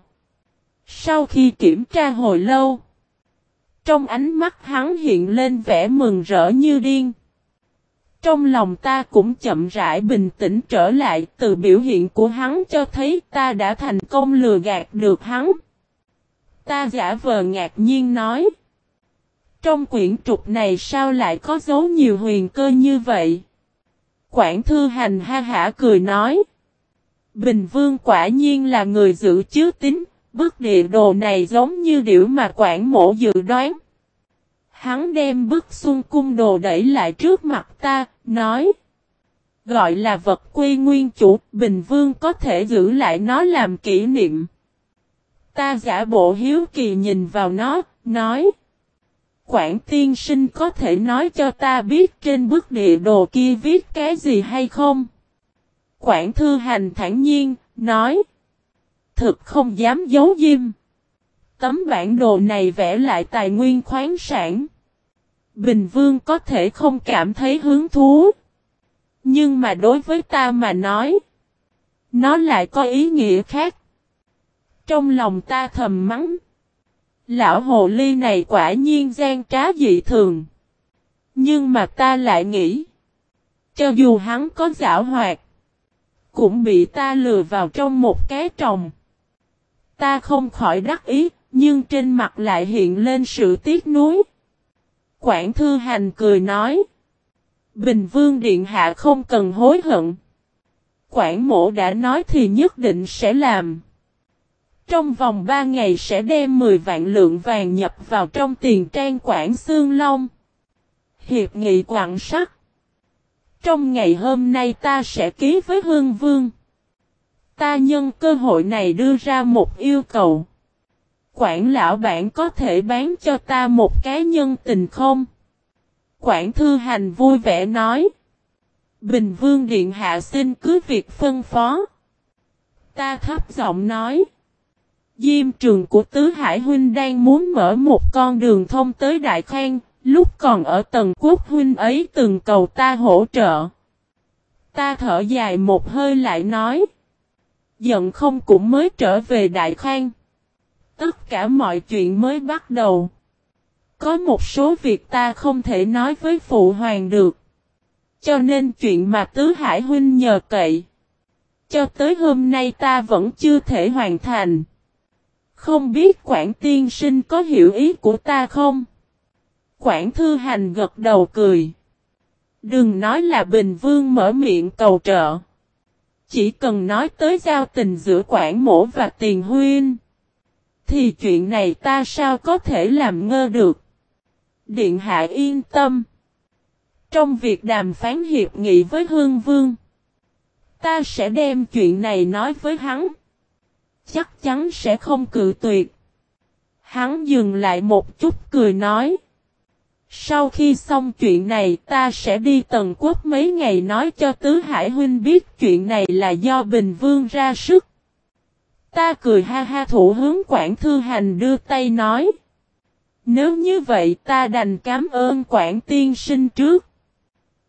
Sau khi kiểm tra hồi lâu, trong ánh mắt hắn hiện lên vẻ mừng rỡ như điên. Trong lòng ta cũng chậm rãi bình tĩnh trở lại từ biểu hiện của hắn cho thấy ta đã thành công lừa gạt được hắn. Ta giả vờ ngạc nhiên nói. Trong quyển trục này sao lại có dấu nhiều huyền cơ như vậy? Quảng Thư Hành ha hả cười nói. Bình Vương quả nhiên là người giữ chứa tính, bức địa đồ này giống như điểu mà quản Mộ dự đoán. Hắn đem bức xuân cung đồ đẩy lại trước mặt ta, nói. Gọi là vật quy nguyên chủ, Bình Vương có thể giữ lại nó làm kỷ niệm. Ta giả bộ hiếu kỳ nhìn vào nó, nói. Quảng tiên sinh có thể nói cho ta biết trên bức địa đồ kia viết cái gì hay không? Quảng thư hành thản nhiên, nói. Thực không dám giấu diêm. Tấm bản đồ này vẽ lại tài nguyên khoáng sản. Bình Vương có thể không cảm thấy hứng thú. Nhưng mà đối với ta mà nói, nó lại có ý nghĩa khác. Trong lòng ta thầm mắng. Lão hồ ly này quả nhiên gian trá dị thường. Nhưng mà ta lại nghĩ. Cho dù hắn có giả hoạt. Cũng bị ta lừa vào trong một cái trồng. Ta không khỏi đắc ý. Nhưng trên mặt lại hiện lên sự tiếc nuối. Quảng Thư Hành cười nói. Bình Vương Điện Hạ không cần hối hận. Quảng Mộ đã nói thì nhất định sẽ làm. Trong vòng 3 ngày sẽ đem 10 vạn lượng vàng nhập vào trong tiền trang Quảng Sương Long. Hiệp nghị quảng sắc. Trong ngày hôm nay ta sẽ ký với Hương Vương. Ta nhân cơ hội này đưa ra một yêu cầu. Quảng lão bản có thể bán cho ta một cái nhân tình không? Quảng thư hành vui vẻ nói. Bình vương điện hạ xin cứ việc phân phó. Ta thấp giọng nói. Diêm trường của Tứ Hải Huynh đang muốn mở một con đường thông tới Đại Khang, lúc còn ở tầng quốc Huynh ấy từng cầu ta hỗ trợ. Ta thở dài một hơi lại nói. Giận không cũng mới trở về Đại Khang. Tất cả mọi chuyện mới bắt đầu. Có một số việc ta không thể nói với Phụ Hoàng được. Cho nên chuyện mà Tứ Hải Huynh nhờ cậy. Cho tới hôm nay ta vẫn chưa thể hoàn thành. Không biết Quảng Tiên Sinh có hiểu ý của ta không? Quảng Thư Hành gật đầu cười. Đừng nói là Bình Vương mở miệng cầu trợ. Chỉ cần nói tới giao tình giữa Quảng Mổ và Tiền Huyên, Thì chuyện này ta sao có thể làm ngơ được? Điện hạ yên tâm. Trong việc đàm phán hiệp nghị với Hương Vương. Ta sẽ đem chuyện này nói với hắn. Chắc chắn sẽ không cự tuyệt. Hắn dừng lại một chút cười nói. Sau khi xong chuyện này, ta sẽ đi tần quốc mấy ngày nói cho Tứ Hải Huynh biết chuyện này là do Bình Vương ra sức. Ta cười ha ha thủ hướng Quảng Thư Hành đưa tay nói. Nếu như vậy, ta đành cảm ơn Quảng Tiên Sinh trước.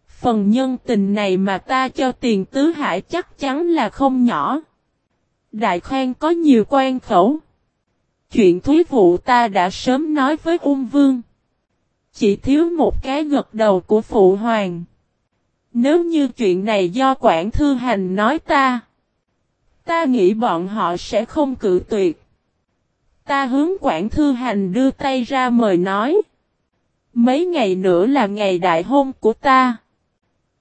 Phần nhân tình này mà ta cho tiền tứ hải chắc chắn là không nhỏ. Đại khoan có nhiều quan khẩu. Chuyện thúy vụ ta đã sớm nói với ung vương. Chỉ thiếu một cái gật đầu của phụ hoàng. Nếu như chuyện này do quản thư hành nói ta. Ta nghĩ bọn họ sẽ không cự tuyệt. Ta hướng quản thư hành đưa tay ra mời nói. Mấy ngày nữa là ngày đại hôn của ta.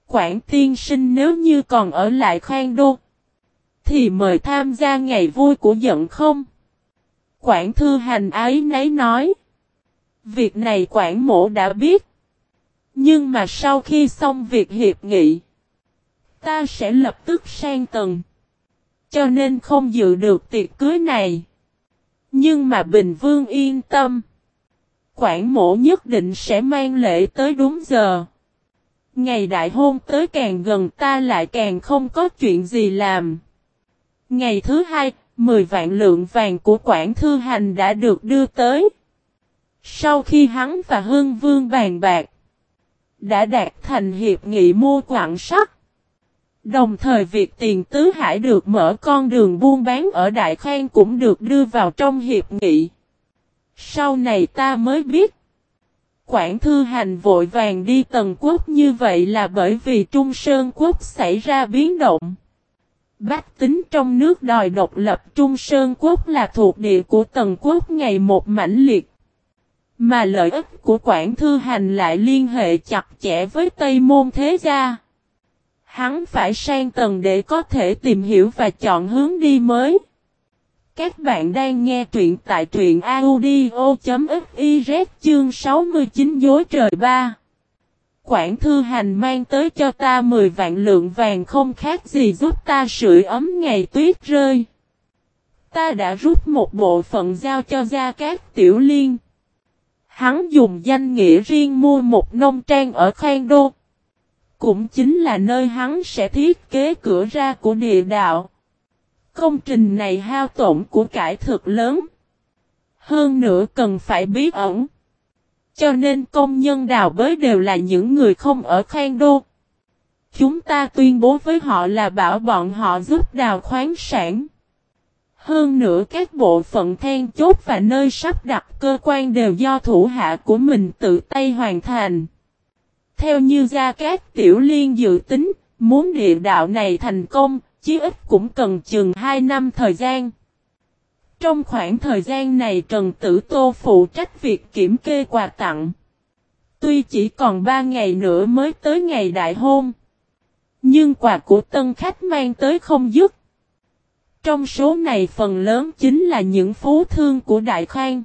Quản tiên sinh nếu như còn ở lại khoan đô. Thì mời tham gia ngày vui của giận không? Quản thư hành ấy nấy nói. Việc này quản mổ đã biết. Nhưng mà sau khi xong việc hiệp nghị. Ta sẽ lập tức sang tầng. Cho nên không dự được tiệc cưới này. Nhưng mà Bình Vương yên tâm. Quản mổ nhất định sẽ mang lễ tới đúng giờ. Ngày đại hôn tới càng gần ta lại càng không có chuyện gì làm. Ngày thứ hai, 10 vạn lượng vàng của quản Thư Hành đã được đưa tới. Sau khi hắn và Hương Vương bàn bạc, đã đạt thành hiệp nghị mua quặng sắt. Đồng thời việc tiền tứ hải được mở con đường buôn bán ở Đại Khang cũng được đưa vào trong hiệp nghị. Sau này ta mới biết. Quảng Thư Hành vội vàng đi Tần Quốc như vậy là bởi vì Trung Sơn Quốc xảy ra biến động. Bách tính trong nước đòi độc lập Trung Sơn Quốc là thuộc địa của Tần Quốc ngày một mãnh liệt. Mà lợi ích của Quảng Thư Hành lại liên hệ chặt chẽ với Tây Môn Thế Gia. Hắn phải sang tầng để có thể tìm hiểu và chọn hướng đi mới. Các bạn đang nghe truyện tại truyện audio.fiz chương 69 dối trời ba. Quảng Thư Hành mang tới cho ta 10 vạn lượng vàng không khác gì giúp ta sưởi ấm ngày tuyết rơi. Ta đã rút một bộ phận giao cho Gia Cát Tiểu Liên. Hắn dùng danh nghĩa riêng mua một nông trang ở Khang Đô. Cũng chính là nơi hắn sẽ thiết kế cửa ra của địa đạo. Công trình này hao tổn của cải thực lớn. Hơn nữa cần phải bí ẩn. Cho nên công nhân đào bới đều là những người không ở Khang Đô. Chúng ta tuyên bố với họ là bảo bọn họ giúp đào khoáng sản. Hơn nữa các bộ phận then chốt và nơi sắp đặt cơ quan đều do thủ hạ của mình tự tay hoàn thành. Theo như Gia Cát Tiểu Liên dự tính, muốn địa đạo này thành công, chí ít cũng cần chừng 2 năm thời gian. Trong khoảng thời gian này Trần Tử Tô phụ trách việc kiểm kê quà tặng. Tuy chỉ còn 3 ngày nữa mới tới ngày đại hôn. Nhưng quà của tân khách mang tới không dứt. Trong số này phần lớn chính là những phú thương của Đại Khang.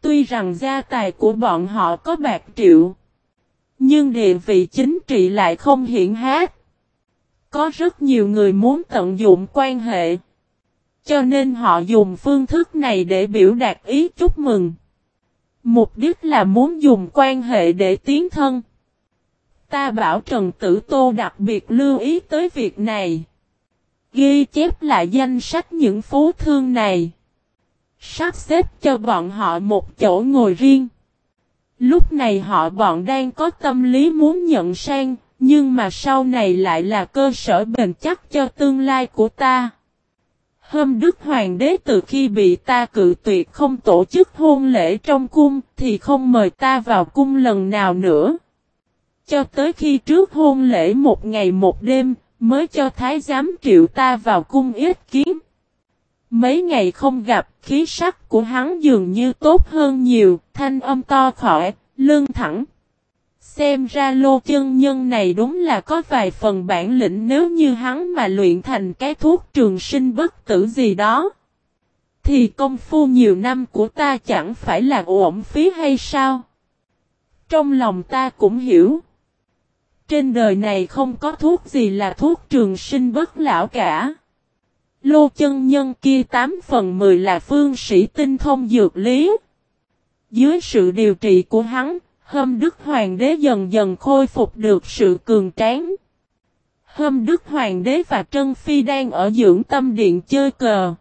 Tuy rằng gia tài của bọn họ có bạc triệu. Nhưng địa vị chính trị lại không hiển hát. Có rất nhiều người muốn tận dụng quan hệ. Cho nên họ dùng phương thức này để biểu đạt ý chúc mừng. Mục đích là muốn dùng quan hệ để tiến thân. Ta bảo Trần Tử Tô đặc biệt lưu ý tới việc này. Ghi chép lại danh sách những phú thương này. Sắp xếp cho bọn họ một chỗ ngồi riêng. Lúc này họ bọn đang có tâm lý muốn nhận sang, nhưng mà sau này lại là cơ sở bền chắc cho tương lai của ta. Hôm Đức Hoàng đế từ khi bị ta cự tuyệt không tổ chức hôn lễ trong cung thì không mời ta vào cung lần nào nữa. Cho tới khi trước hôn lễ một ngày một đêm mới cho thái giám triệu ta vào cung ít kiến. Mấy ngày không gặp khí sắc của hắn dường như tốt hơn nhiều, thanh âm to khỏe, lưng thẳng. Xem ra lô chân nhân này đúng là có vài phần bản lĩnh nếu như hắn mà luyện thành cái thuốc trường sinh bất tử gì đó. Thì công phu nhiều năm của ta chẳng phải là uổng phí hay sao? Trong lòng ta cũng hiểu. Trên đời này không có thuốc gì là thuốc trường sinh bất lão cả. Lô chân nhân kia 8 phần 10 là phương sĩ tinh thông dược lý. Dưới sự điều trị của hắn, Hâm Đức Hoàng đế dần dần khôi phục được sự cường tráng. Hâm Đức Hoàng đế và Trân Phi đang ở dưỡng tâm điện chơi cờ.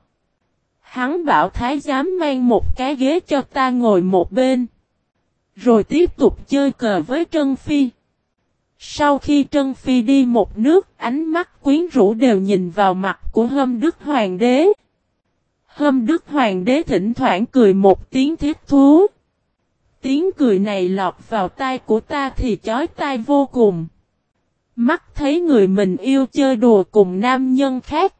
Hắn bảo Thái giám mang một cái ghế cho ta ngồi một bên. Rồi tiếp tục chơi cờ với Trân Phi. Sau khi Trân Phi đi một nước, ánh mắt quyến rũ đều nhìn vào mặt của Hâm Đức Hoàng đế. Hâm Đức Hoàng đế thỉnh thoảng cười một tiếng thiết thú. Tiếng cười này lọt vào tai của ta thì chói tai vô cùng. Mắt thấy người mình yêu chơi đùa cùng nam nhân khác.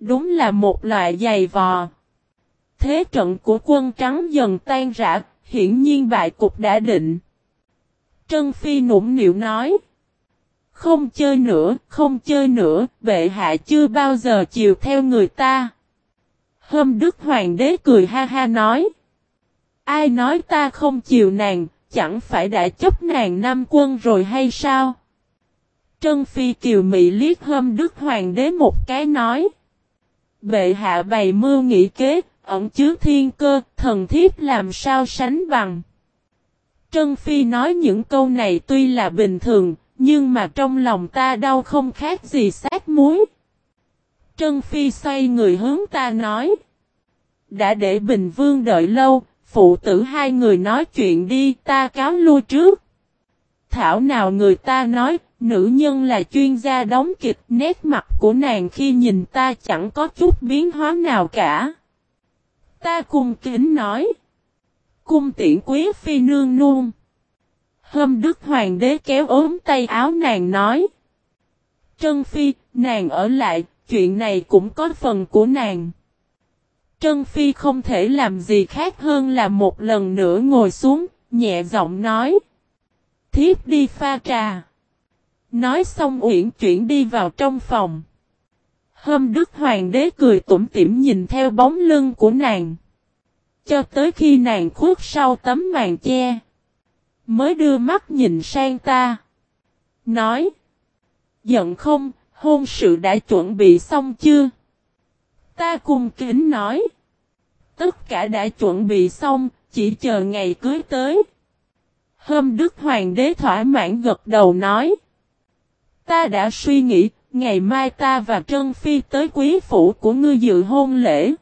Đúng là một loại giày vò. Thế trận của quân trắng dần tan rã, hiển nhiên bại cục đã định. Trân Phi nũng nịu nói. Không chơi nữa, không chơi nữa, bệ hạ chưa bao giờ chiều theo người ta. Hâm Đức Hoàng đế cười ha ha nói. Ai nói ta không chiều nàng, chẳng phải đã chấp nàng Nam quân rồi hay sao? Trân Phi Kiều Mỹ liếc hâm Đức Hoàng đế một cái nói. Bệ hạ bày mưu nghĩ kế, ẩn chứa thiên cơ, thần thiếp làm sao sánh bằng. Trân Phi nói những câu này tuy là bình thường, nhưng mà trong lòng ta đau không khác gì sát muối. Trân Phi xoay người hướng ta nói. Đã để Bình Vương đợi lâu, phụ tử hai người nói chuyện đi ta cáo lui trước. Thảo nào người ta nói, nữ nhân là chuyên gia đóng kịch, nét mặt của nàng khi nhìn ta chẳng có chút biến hóa nào cả. Ta cung kính nói. Cung tiễn quý phi nương nuông. Hôm Đức Hoàng đế kéo ốm tay áo nàng nói. Trân Phi, nàng ở lại, chuyện này cũng có phần của nàng. Trân Phi không thể làm gì khác hơn là một lần nữa ngồi xuống, nhẹ giọng nói. Thiếp đi pha trà. Nói xong uyển chuyển đi vào trong phòng. Hôm Đức Hoàng đế cười tủm tỉm nhìn theo bóng lưng của nàng. Cho tới khi nàng khuất sau tấm màn che. Mới đưa mắt nhìn sang ta. Nói. Giận không, hôn sự đã chuẩn bị xong chưa? Ta cùng kính nói. Tất cả đã chuẩn bị xong, chỉ chờ ngày cưới tới. Hôm Đức Hoàng đế thỏa mãn gật đầu nói. Ta đã suy nghĩ, ngày mai ta và Trân Phi tới quý phủ của ngươi dự hôn lễ.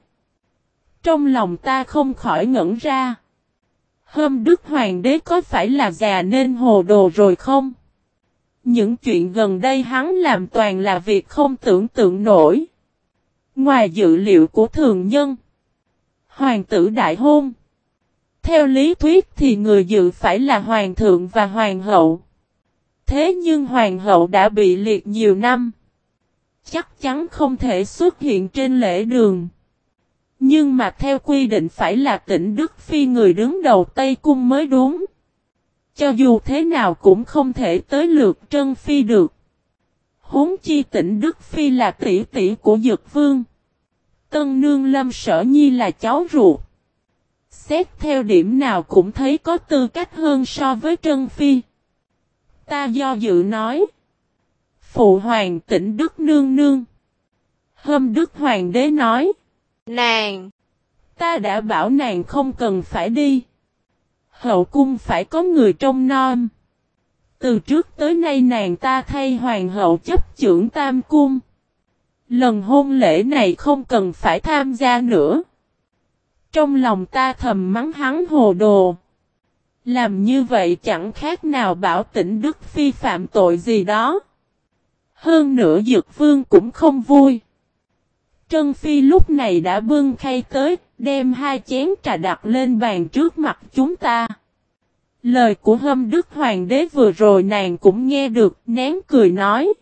Trong lòng ta không khỏi ngẩn ra. Hôm Đức Hoàng đế có phải là già nên hồ đồ rồi không? Những chuyện gần đây hắn làm toàn là việc không tưởng tượng nổi. Ngoài dự liệu của thường nhân. Hoàng tử đại hôn. Theo lý thuyết thì người dự phải là hoàng thượng và hoàng hậu. Thế nhưng hoàng hậu đã bị liệt nhiều năm. Chắc chắn không thể xuất hiện trên lễ đường. Nhưng mà theo quy định phải là tỉnh Đức Phi người đứng đầu Tây Cung mới đúng. Cho dù thế nào cũng không thể tới lượt Trân Phi được. Huống chi tỉnh Đức Phi là tỷ tỷ của Dược Vương. Tân Nương Lâm Sở Nhi là cháu ruột. Xét theo điểm nào cũng thấy có tư cách hơn so với Trân Phi. Ta do dự nói. Phụ hoàng tỉnh Đức Nương Nương. Hôm Đức Hoàng đế nói. Nàng! Ta đã bảo nàng không cần phải đi. Hậu cung phải có người trông nom. Từ trước tới nay nàng ta thay hoàng hậu chấp trưởng tam cung. Lần hôn lễ này không cần phải tham gia nữa. Trong lòng ta thầm mắng hắn hồ đồ. Làm như vậy chẳng khác nào bảo tỉnh Đức Phi phạm tội gì đó. Hơn nữa Dược Vương cũng không vui. Trân Phi lúc này đã bưng khay tới, đem hai chén trà đặt lên bàn trước mặt chúng ta. Lời của hâm đức hoàng đế vừa rồi nàng cũng nghe được, nén cười nói.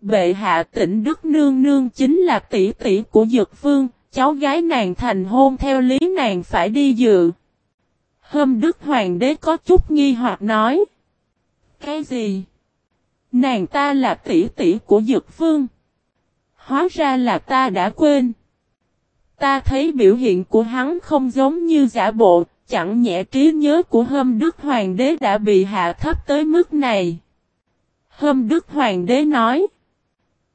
Bệ hạ tỉnh Đức Nương Nương chính là tỷ tỷ của Dược Vương, cháu gái nàng thành hôn theo lý nàng phải đi dự. Hâm Đức Hoàng đế có chút nghi hoặc nói. Cái gì? Nàng ta là tỷ tỷ của Dược Vương. Hóa ra là ta đã quên. Ta thấy biểu hiện của hắn không giống như giả bộ, chẳng nhẽ trí nhớ của hâm đức hoàng đế đã bị hạ thấp tới mức này. Hâm đức hoàng đế nói.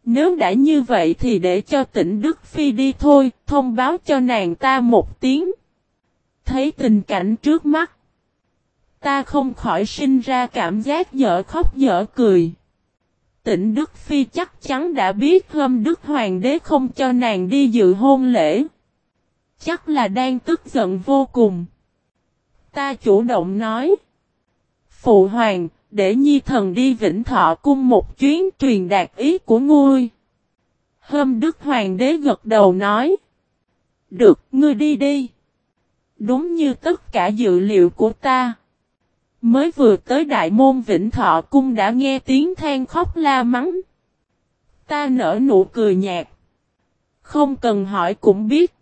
Nếu đã như vậy thì để cho tỉnh Đức Phi đi thôi, thông báo cho nàng ta một tiếng. Thấy tình cảnh trước mắt. Ta không khỏi sinh ra cảm giác dở khóc dở cười tỉnh Đức Phi chắc chắn đã biết hôm Đức Hoàng đế không cho nàng đi dự hôn lễ. Chắc là đang tức giận vô cùng. Ta chủ động nói. Phụ hoàng, để nhi thần đi vĩnh thọ cung một chuyến truyền đạt ý của ngươi. Hôm Đức Hoàng đế gật đầu nói. Được, ngươi đi đi. Đúng như tất cả dự liệu của ta. Mới vừa tới đại môn Vĩnh Thọ Cung đã nghe tiếng than khóc la mắng. Ta nở nụ cười nhạt. Không cần hỏi cũng biết.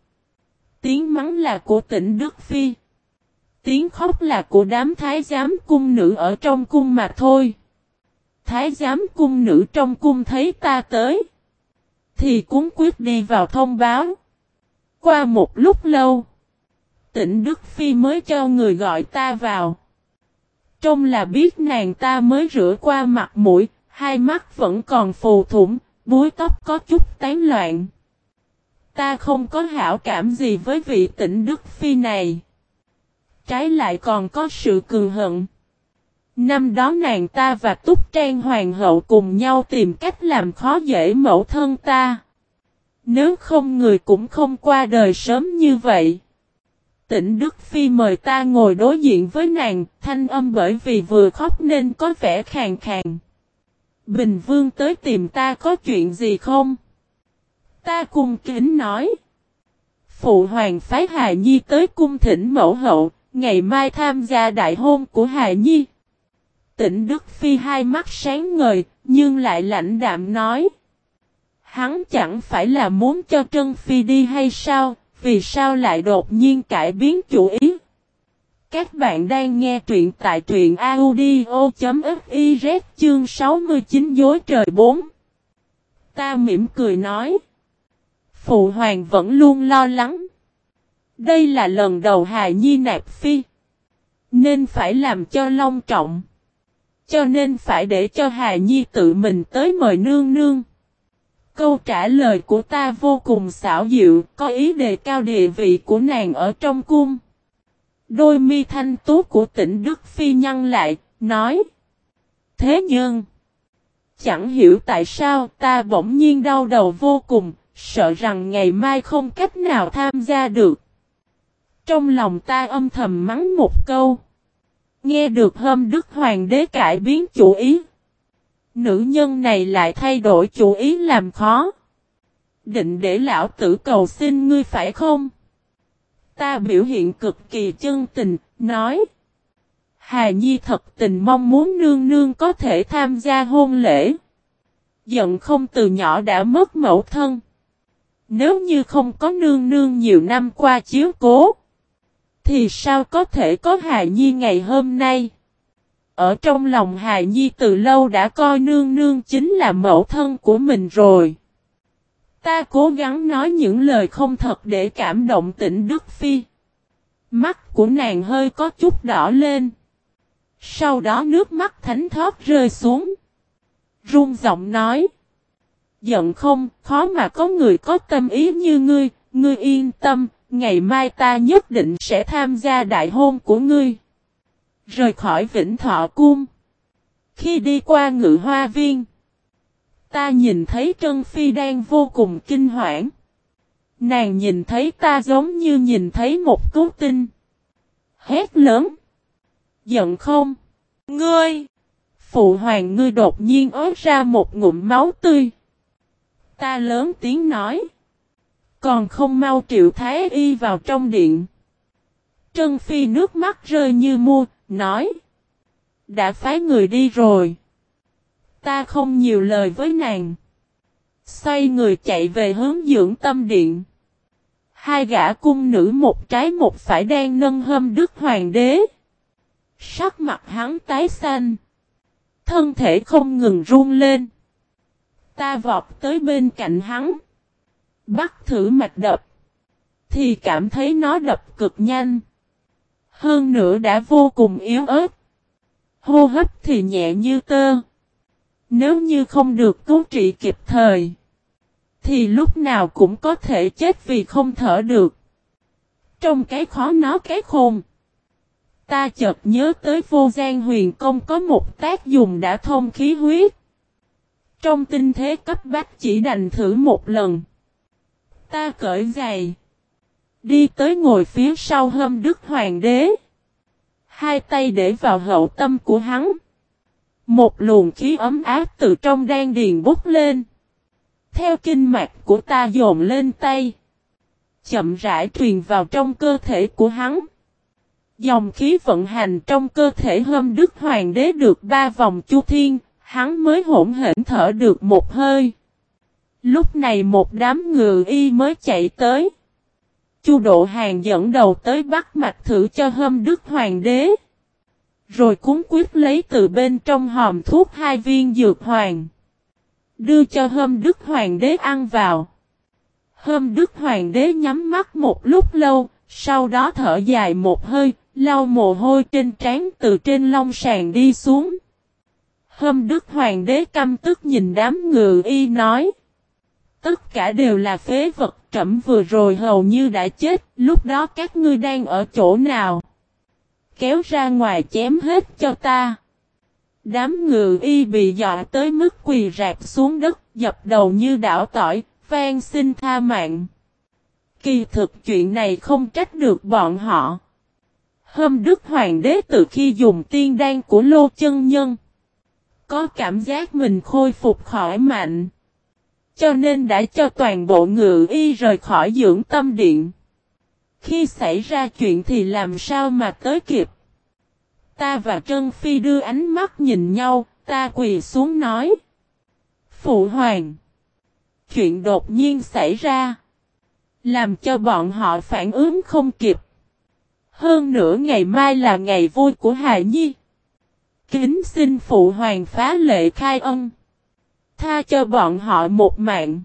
Tiếng mắng là của tỉnh Đức Phi. Tiếng khóc là của đám thái giám cung nữ ở trong cung mà thôi. Thái giám cung nữ trong cung thấy ta tới. Thì cũng quyết đi vào thông báo. Qua một lúc lâu. Tỉnh Đức Phi mới cho người gọi ta vào. Trông là biết nàng ta mới rửa qua mặt mũi, hai mắt vẫn còn phù thủng, búi tóc có chút tán loạn. Ta không có hảo cảm gì với vị tỉnh Đức Phi này. Trái lại còn có sự cường hận. Năm đó nàng ta và Túc Trang Hoàng hậu cùng nhau tìm cách làm khó dễ mẫu thân ta. Nếu không người cũng không qua đời sớm như vậy. Tịnh Đức Phi mời ta ngồi đối diện với nàng, thanh âm bởi vì vừa khóc nên có vẻ khàn khàn. Bình Vương tới tìm ta có chuyện gì không? Ta cung kính nói. Phụ hoàng phái Hà Nhi tới cung thỉnh mẫu hậu, ngày mai tham gia đại hôn của Hà Nhi. Tịnh Đức Phi hai mắt sáng ngời, nhưng lại lạnh đạm nói. Hắn chẳng phải là muốn cho Trân Phi đi hay sao, vì sao lại đột nhiên cải biến chủ ý? Các bạn đang nghe truyện tại truyện audio.fiz chương 69 dối trời 4. Ta mỉm cười nói. Phụ hoàng vẫn luôn lo lắng. Đây là lần đầu hài nhi nạp phi. Nên phải làm cho long trọng. Cho nên phải để cho hài nhi tự mình tới mời nương nương. Câu trả lời của ta vô cùng xảo diệu, có ý đề cao địa vị của nàng ở trong cung. Đôi mi thanh tú của tỉnh Đức Phi nhăn lại, nói. Thế nhưng, chẳng hiểu tại sao ta bỗng nhiên đau đầu vô cùng, sợ rằng ngày mai không cách nào tham gia được. Trong lòng ta âm thầm mắng một câu. Nghe được hôm Đức Hoàng đế cải biến chủ ý. Nữ nhân này lại thay đổi chủ ý làm khó. Định để lão tử cầu xin ngươi phải không? Ta biểu hiện cực kỳ chân tình, nói. Hà Nhi thật tình mong muốn nương nương có thể tham gia hôn lễ. Giận không từ nhỏ đã mất mẫu thân. Nếu như không có nương nương nhiều năm qua chiếu cố. Thì sao có thể có Hà Nhi ngày hôm nay? Ở trong lòng Hà Nhi từ lâu đã coi nương nương chính là mẫu thân của mình rồi. Ta cố gắng nói những lời không thật để cảm động tỉnh Đức Phi. Mắt của nàng hơi có chút đỏ lên. Sau đó nước mắt thánh thót rơi xuống. run giọng nói. Giận không, khó mà có người có tâm ý như ngươi, ngươi yên tâm, ngày mai ta nhất định sẽ tham gia đại hôn của ngươi. Rời khỏi Vĩnh Thọ Cung. Khi đi qua ngự hoa viên, ta nhìn thấy Trân Phi đang vô cùng kinh hoảng. Nàng nhìn thấy ta giống như nhìn thấy một cứu tinh. Hét lớn. Giận không? Ngươi! Phụ hoàng ngươi đột nhiên ớt ra một ngụm máu tươi. Ta lớn tiếng nói. Còn không mau triệu thái y vào trong điện. Trân Phi nước mắt rơi như mua, nói. Đã phái người đi rồi. Ta không nhiều lời với nàng. Xoay người chạy về hướng dưỡng tâm điện. Hai gã cung nữ một trái một phải đang nâng hâm đức hoàng đế. Sắc mặt hắn tái xanh. Thân thể không ngừng run lên. Ta vọt tới bên cạnh hắn. Bắt thử mạch đập. Thì cảm thấy nó đập cực nhanh. Hơn nữa đã vô cùng yếu ớt. Hô hấp thì nhẹ như tơ. Nếu như không được cứu trị kịp thời. Thì lúc nào cũng có thể chết vì không thở được. Trong cái khó nó cái khôn. Ta chợt nhớ tới vô gian huyền công có một tác dùng đã thông khí huyết. Trong tinh thế cấp bách chỉ đành thử một lần. Ta cởi giày. Đi tới ngồi phía sau hâm đức hoàng đế. Hai tay để vào hậu tâm của hắn. Một luồng khí ấm áp từ trong đan điền bút lên. Theo kinh mạch của ta dồn lên tay. Chậm rãi truyền vào trong cơ thể của hắn. Dòng khí vận hành trong cơ thể hâm đức hoàng đế được ba vòng chu thiên, hắn mới hỗn hển thở được một hơi. Lúc này một đám ngựa y mới chạy tới. Chu Độ Hàng dẫn đầu tới bắt mạch thử cho hâm đức hoàng đế. Rồi cúng quyết lấy từ bên trong hòm thuốc hai viên dược hoàng. Đưa cho hâm đức hoàng đế ăn vào. Hâm đức hoàng đế nhắm mắt một lúc lâu, sau đó thở dài một hơi, lau mồ hôi trên trán từ trên long sàn đi xuống. Hâm đức hoàng đế căm tức nhìn đám ngự y nói. Tất cả đều là phế vật trẫm vừa rồi hầu như đã chết, lúc đó các ngươi đang ở chỗ nào? Kéo ra ngoài chém hết cho ta. Đám ngự y bị dọa tới mức quỳ rạp xuống đất, dập đầu như đảo tỏi, van xin tha mạng. Kỳ thực chuyện này không trách được bọn họ. Hâm Đức Hoàng đế từ khi dùng tiên đan của Lô Chân Nhân. Có cảm giác mình khôi phục khỏi mạnh. Cho nên đã cho toàn bộ ngự y rời khỏi dưỡng tâm điện. Khi xảy ra chuyện thì làm sao mà tới kịp. Ta và Trân Phi đưa ánh mắt nhìn nhau, ta quỳ xuống nói. Phụ hoàng. Chuyện đột nhiên xảy ra. Làm cho bọn họ phản ứng không kịp. Hơn nữa ngày mai là ngày vui của Hà Nhi. Kính xin phụ hoàng phá lệ khai ân. Tha cho bọn họ một mạng.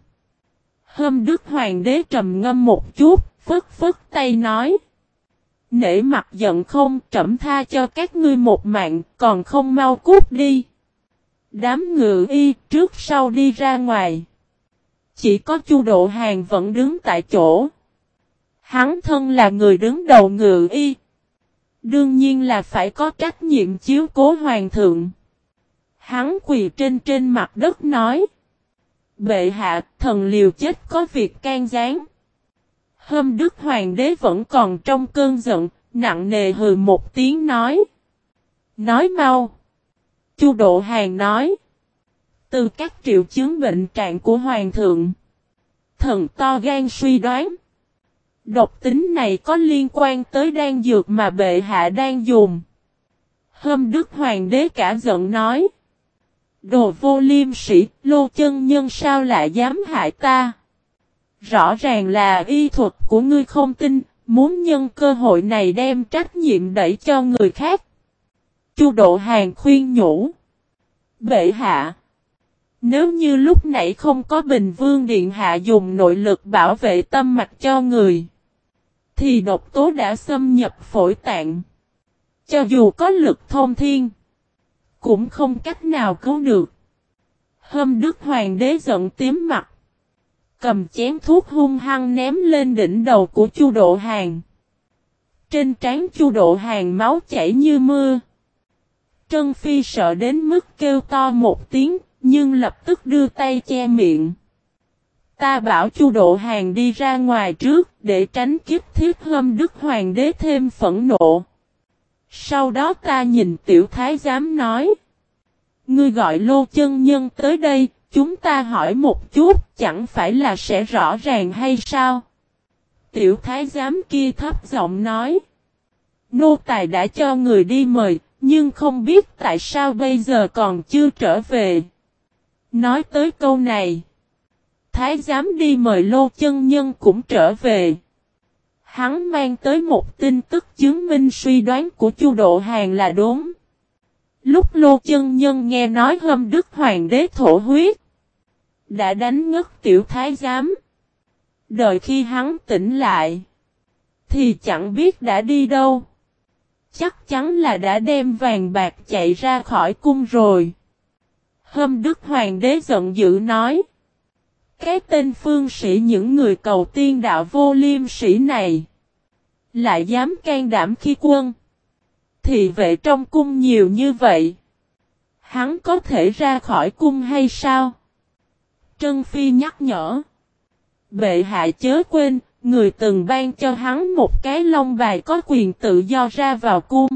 Hâm Đức Hoàng đế trầm ngâm một chút, phức phức tay nói. Nể mặt giận không trẫm tha cho các ngươi một mạng, còn không mau cút đi. Đám ngự y trước sau đi ra ngoài. Chỉ có chu độ hàng vẫn đứng tại chỗ. Hắn thân là người đứng đầu ngự y. Đương nhiên là phải có trách nhiệm chiếu cố hoàng thượng. Hắn quỳ trên trên mặt đất nói. Bệ hạ, thần liều chết có việc can gián. Hôm Đức Hoàng đế vẫn còn trong cơn giận, nặng nề hừ một tiếng nói. Nói mau. Chu Độ Hàng nói. Từ các triệu chứng bệnh trạng của Hoàng thượng. Thần to gan suy đoán. Độc tính này có liên quan tới đan dược mà bệ hạ đang dùng. Hôm Đức Hoàng đế cả giận nói. Đồ vô liêm sĩ, lô chân nhân sao lại dám hại ta? Rõ ràng là y thuật của ngươi không tin, muốn nhân cơ hội này đem trách nhiệm đẩy cho người khác. Chu Độ Hàng khuyên nhủ. Bệ hạ. Nếu như lúc nãy không có Bình Vương Điện Hạ dùng nội lực bảo vệ tâm mạch cho người, thì độc tố đã xâm nhập phổi tạng. Cho dù có lực thông thiên, cũng không cách nào cứu được. Hôm Đức Hoàng đế giận tím mặt, cầm chén thuốc hung hăng ném lên đỉnh đầu của Chu Độ Hàng. Trên trán Chu Độ Hàng máu chảy như mưa. Trân Phi sợ đến mức kêu to một tiếng, nhưng lập tức đưa tay che miệng. Ta bảo Chu Độ Hàng đi ra ngoài trước để tránh kiếp thiết hâm Đức Hoàng đế thêm phẫn nộ. Sau đó ta nhìn tiểu thái giám nói. Ngươi gọi lô chân nhân tới đây, chúng ta hỏi một chút, chẳng phải là sẽ rõ ràng hay sao? Tiểu thái giám kia thấp giọng nói. Nô tài đã cho người đi mời, nhưng không biết tại sao bây giờ còn chưa trở về. Nói tới câu này. Thái giám đi mời lô chân nhân cũng trở về. Hắn mang tới một tin tức chứng minh suy đoán của Chu Độ Hàng là đúng. Lúc lô chân nhân nghe nói hôm Đức Hoàng đế thổ huyết. Đã đánh ngất tiểu thái giám. Đợi khi hắn tỉnh lại. Thì chẳng biết đã đi đâu. Chắc chắn là đã đem vàng bạc chạy ra khỏi cung rồi. Hôm Đức Hoàng đế giận dữ nói. Cái tên phương sĩ những người cầu tiên đạo vô liêm sĩ này. Lại dám can đảm khi quân. Thì vệ trong cung nhiều như vậy. Hắn có thể ra khỏi cung hay sao? Trân Phi nhắc nhở. Bệ hạ chớ quên, người từng ban cho hắn một cái lông bài có quyền tự do ra vào cung.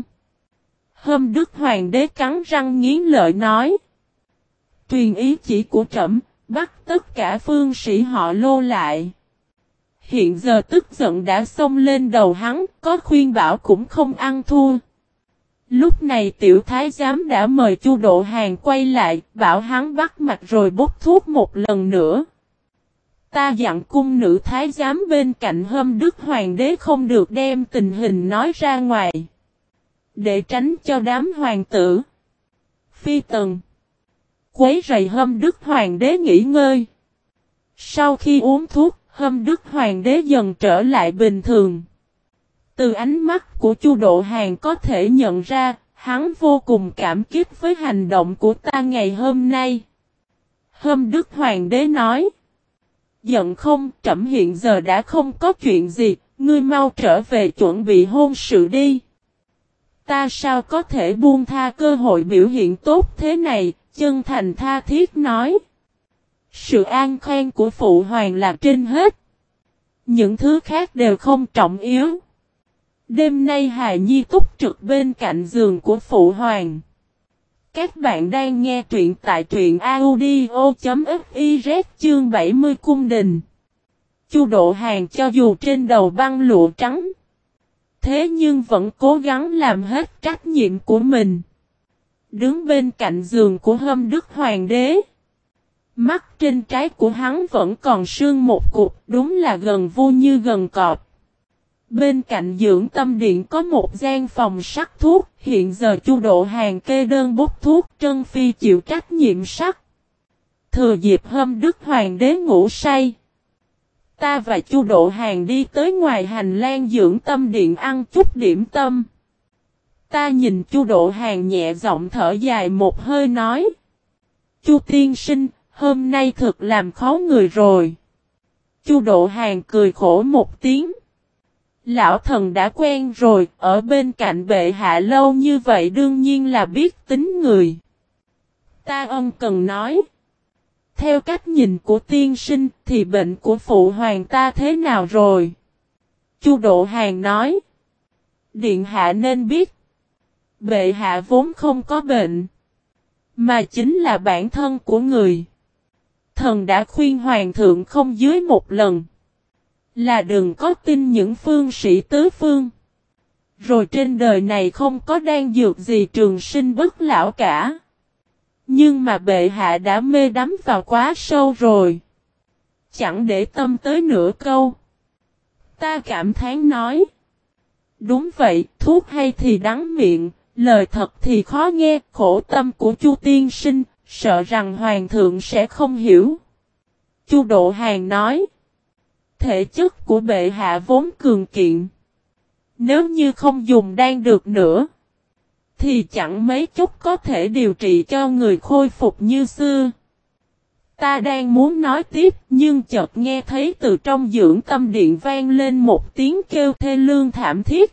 Hôm Đức Hoàng đế cắn răng nghiến lợi nói. Truyền ý chỉ của trẫm bắt tất cả phương sĩ họ lô lại. Hiện giờ tức giận đã xông lên đầu hắn, có khuyên bảo cũng không ăn thua. Lúc này tiểu thái giám đã mời chu độ hàng quay lại, bảo hắn bắt mặt rồi bốc thuốc một lần nữa. Ta dặn cung nữ thái giám bên cạnh hâm đức hoàng đế không được đem tình hình nói ra ngoài. Để tránh cho đám hoàng tử. Phi tần. Quấy rầy hâm đức hoàng đế nghỉ ngơi. Sau khi uống thuốc, hâm đức hoàng đế dần trở lại bình thường. Từ ánh mắt của Chu Độ Hàng có thể nhận ra, hắn vô cùng cảm kích với hành động của ta ngày hôm nay. Hâm Đức Hoàng đế nói. Giận không, trẫm hiện giờ đã không có chuyện gì, ngươi mau trở về chuẩn bị hôn sự đi. Ta sao có thể buông tha cơ hội biểu hiện tốt thế này, chân thành tha thiết nói. Sự an khen của phụ hoàng là trên hết. Những thứ khác đều không trọng yếu. Đêm nay Hà Nhi túc trực bên cạnh giường của Phụ Hoàng. Các bạn đang nghe truyện tại truyện audio.fiz chương 70 cung đình. Chu Độ Hàng cho dù trên đầu băng lụa trắng. Thế nhưng vẫn cố gắng làm hết trách nhiệm của mình. Đứng bên cạnh giường của hâm đức hoàng đế. Mắt trên trái của hắn vẫn còn sương một cục đúng là gần vô như gần cọp. Bên cạnh dưỡng tâm điện có một gian phòng sắc thuốc, hiện giờ chu độ hàng kê đơn bốc thuốc Trân Phi chịu trách nhiệm sắc. Thừa dịp hâm Đức Hoàng đế ngủ say. Ta và chu độ hàng đi tới ngoài hành lang dưỡng tâm điện ăn chút điểm tâm. Ta nhìn chu độ hàng nhẹ giọng thở dài một hơi nói. Chu tiên sinh, hôm nay thực làm khó người rồi. Chu độ hàng cười khổ một tiếng. Lão thần đã quen rồi, ở bên cạnh bệ hạ lâu như vậy đương nhiên là biết tính người. Ta ân cần nói. Theo cách nhìn của tiên sinh thì bệnh của phụ hoàng ta thế nào rồi? Chu Độ Hàng nói. Điện hạ nên biết. Bệ hạ vốn không có bệnh. Mà chính là bản thân của người. Thần đã khuyên hoàng thượng không dưới một lần. Là đừng có tin những phương sĩ tứ phương. Rồi trên đời này không có đang dược gì trường sinh bất lão cả. Nhưng mà bệ hạ đã mê đắm vào quá sâu rồi. Chẳng để tâm tới nửa câu. Ta cảm thán nói. Đúng vậy, thuốc hay thì đắng miệng, lời thật thì khó nghe, khổ tâm của Chu tiên sinh, sợ rằng hoàng thượng sẽ không hiểu. Chu Độ Hàn nói. Thể chất của bệ hạ vốn cường kiện. Nếu như không dùng đan được nữa, thì chẳng mấy chút có thể điều trị cho người khôi phục như xưa. Ta đang muốn nói tiếp nhưng chợt nghe thấy từ trong dưỡng tâm điện vang lên một tiếng kêu thê lương thảm thiết.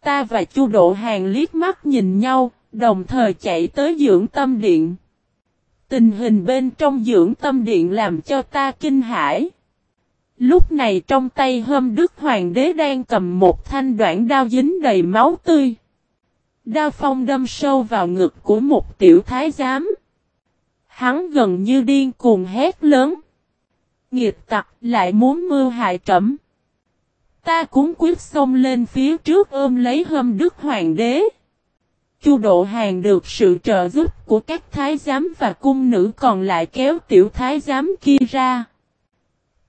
Ta và Chu Độ Hàng liếc mắt nhìn nhau, đồng thời chạy tới dưỡng tâm điện. Tình hình bên trong dưỡng tâm điện làm cho ta kinh hãi. Lúc này trong tay hâm đức hoàng đế đang cầm một thanh đoạn đao dính đầy máu tươi. Đao phong đâm sâu vào ngực của một tiểu thái giám. Hắn gần như điên cuồng hét lớn. Nghiệt tặc lại muốn mưu hại trẫm. Ta cúng quyết xông lên phía trước ôm lấy hâm đức hoàng đế. Chu Độ Hàng được sự trợ giúp của các thái giám và cung nữ còn lại kéo tiểu thái giám kia ra.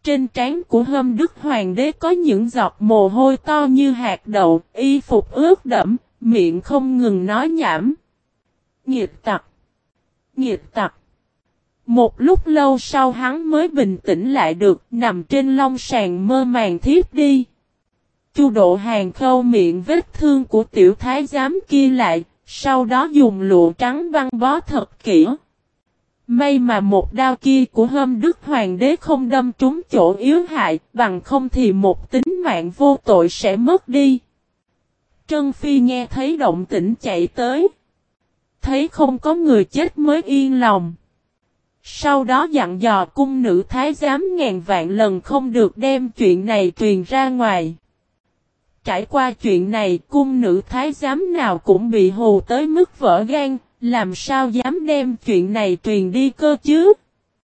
Trên trán của hâm đức hoàng đế có những giọt mồ hôi to như hạt đậu, y phục ướt đẫm, miệng không ngừng nói nhảm. Nghiệt tặc! Nghiệt tặc! Một lúc lâu sau hắn mới bình tĩnh lại được, nằm trên long sàn mơ màng thiếp đi. Chu độ hàng khâu miệng vết thương của tiểu thái giám kia lại, sau đó dùng lụa trắng băng bó thật kỹ. May mà một đao kia của hâm đức hoàng đế không đâm trúng chỗ yếu hại, bằng không thì một tính mạng vô tội sẽ mất đi. Trân Phi nghe thấy động tĩnh chạy tới. Thấy không có người chết mới yên lòng. Sau đó dặn dò cung nữ thái giám ngàn vạn lần không được đem chuyện này truyền ra ngoài. Trải qua chuyện này cung nữ thái giám nào cũng bị hù tới mức vỡ gan, làm sao dám đem chuyện này truyền đi cơ chứ?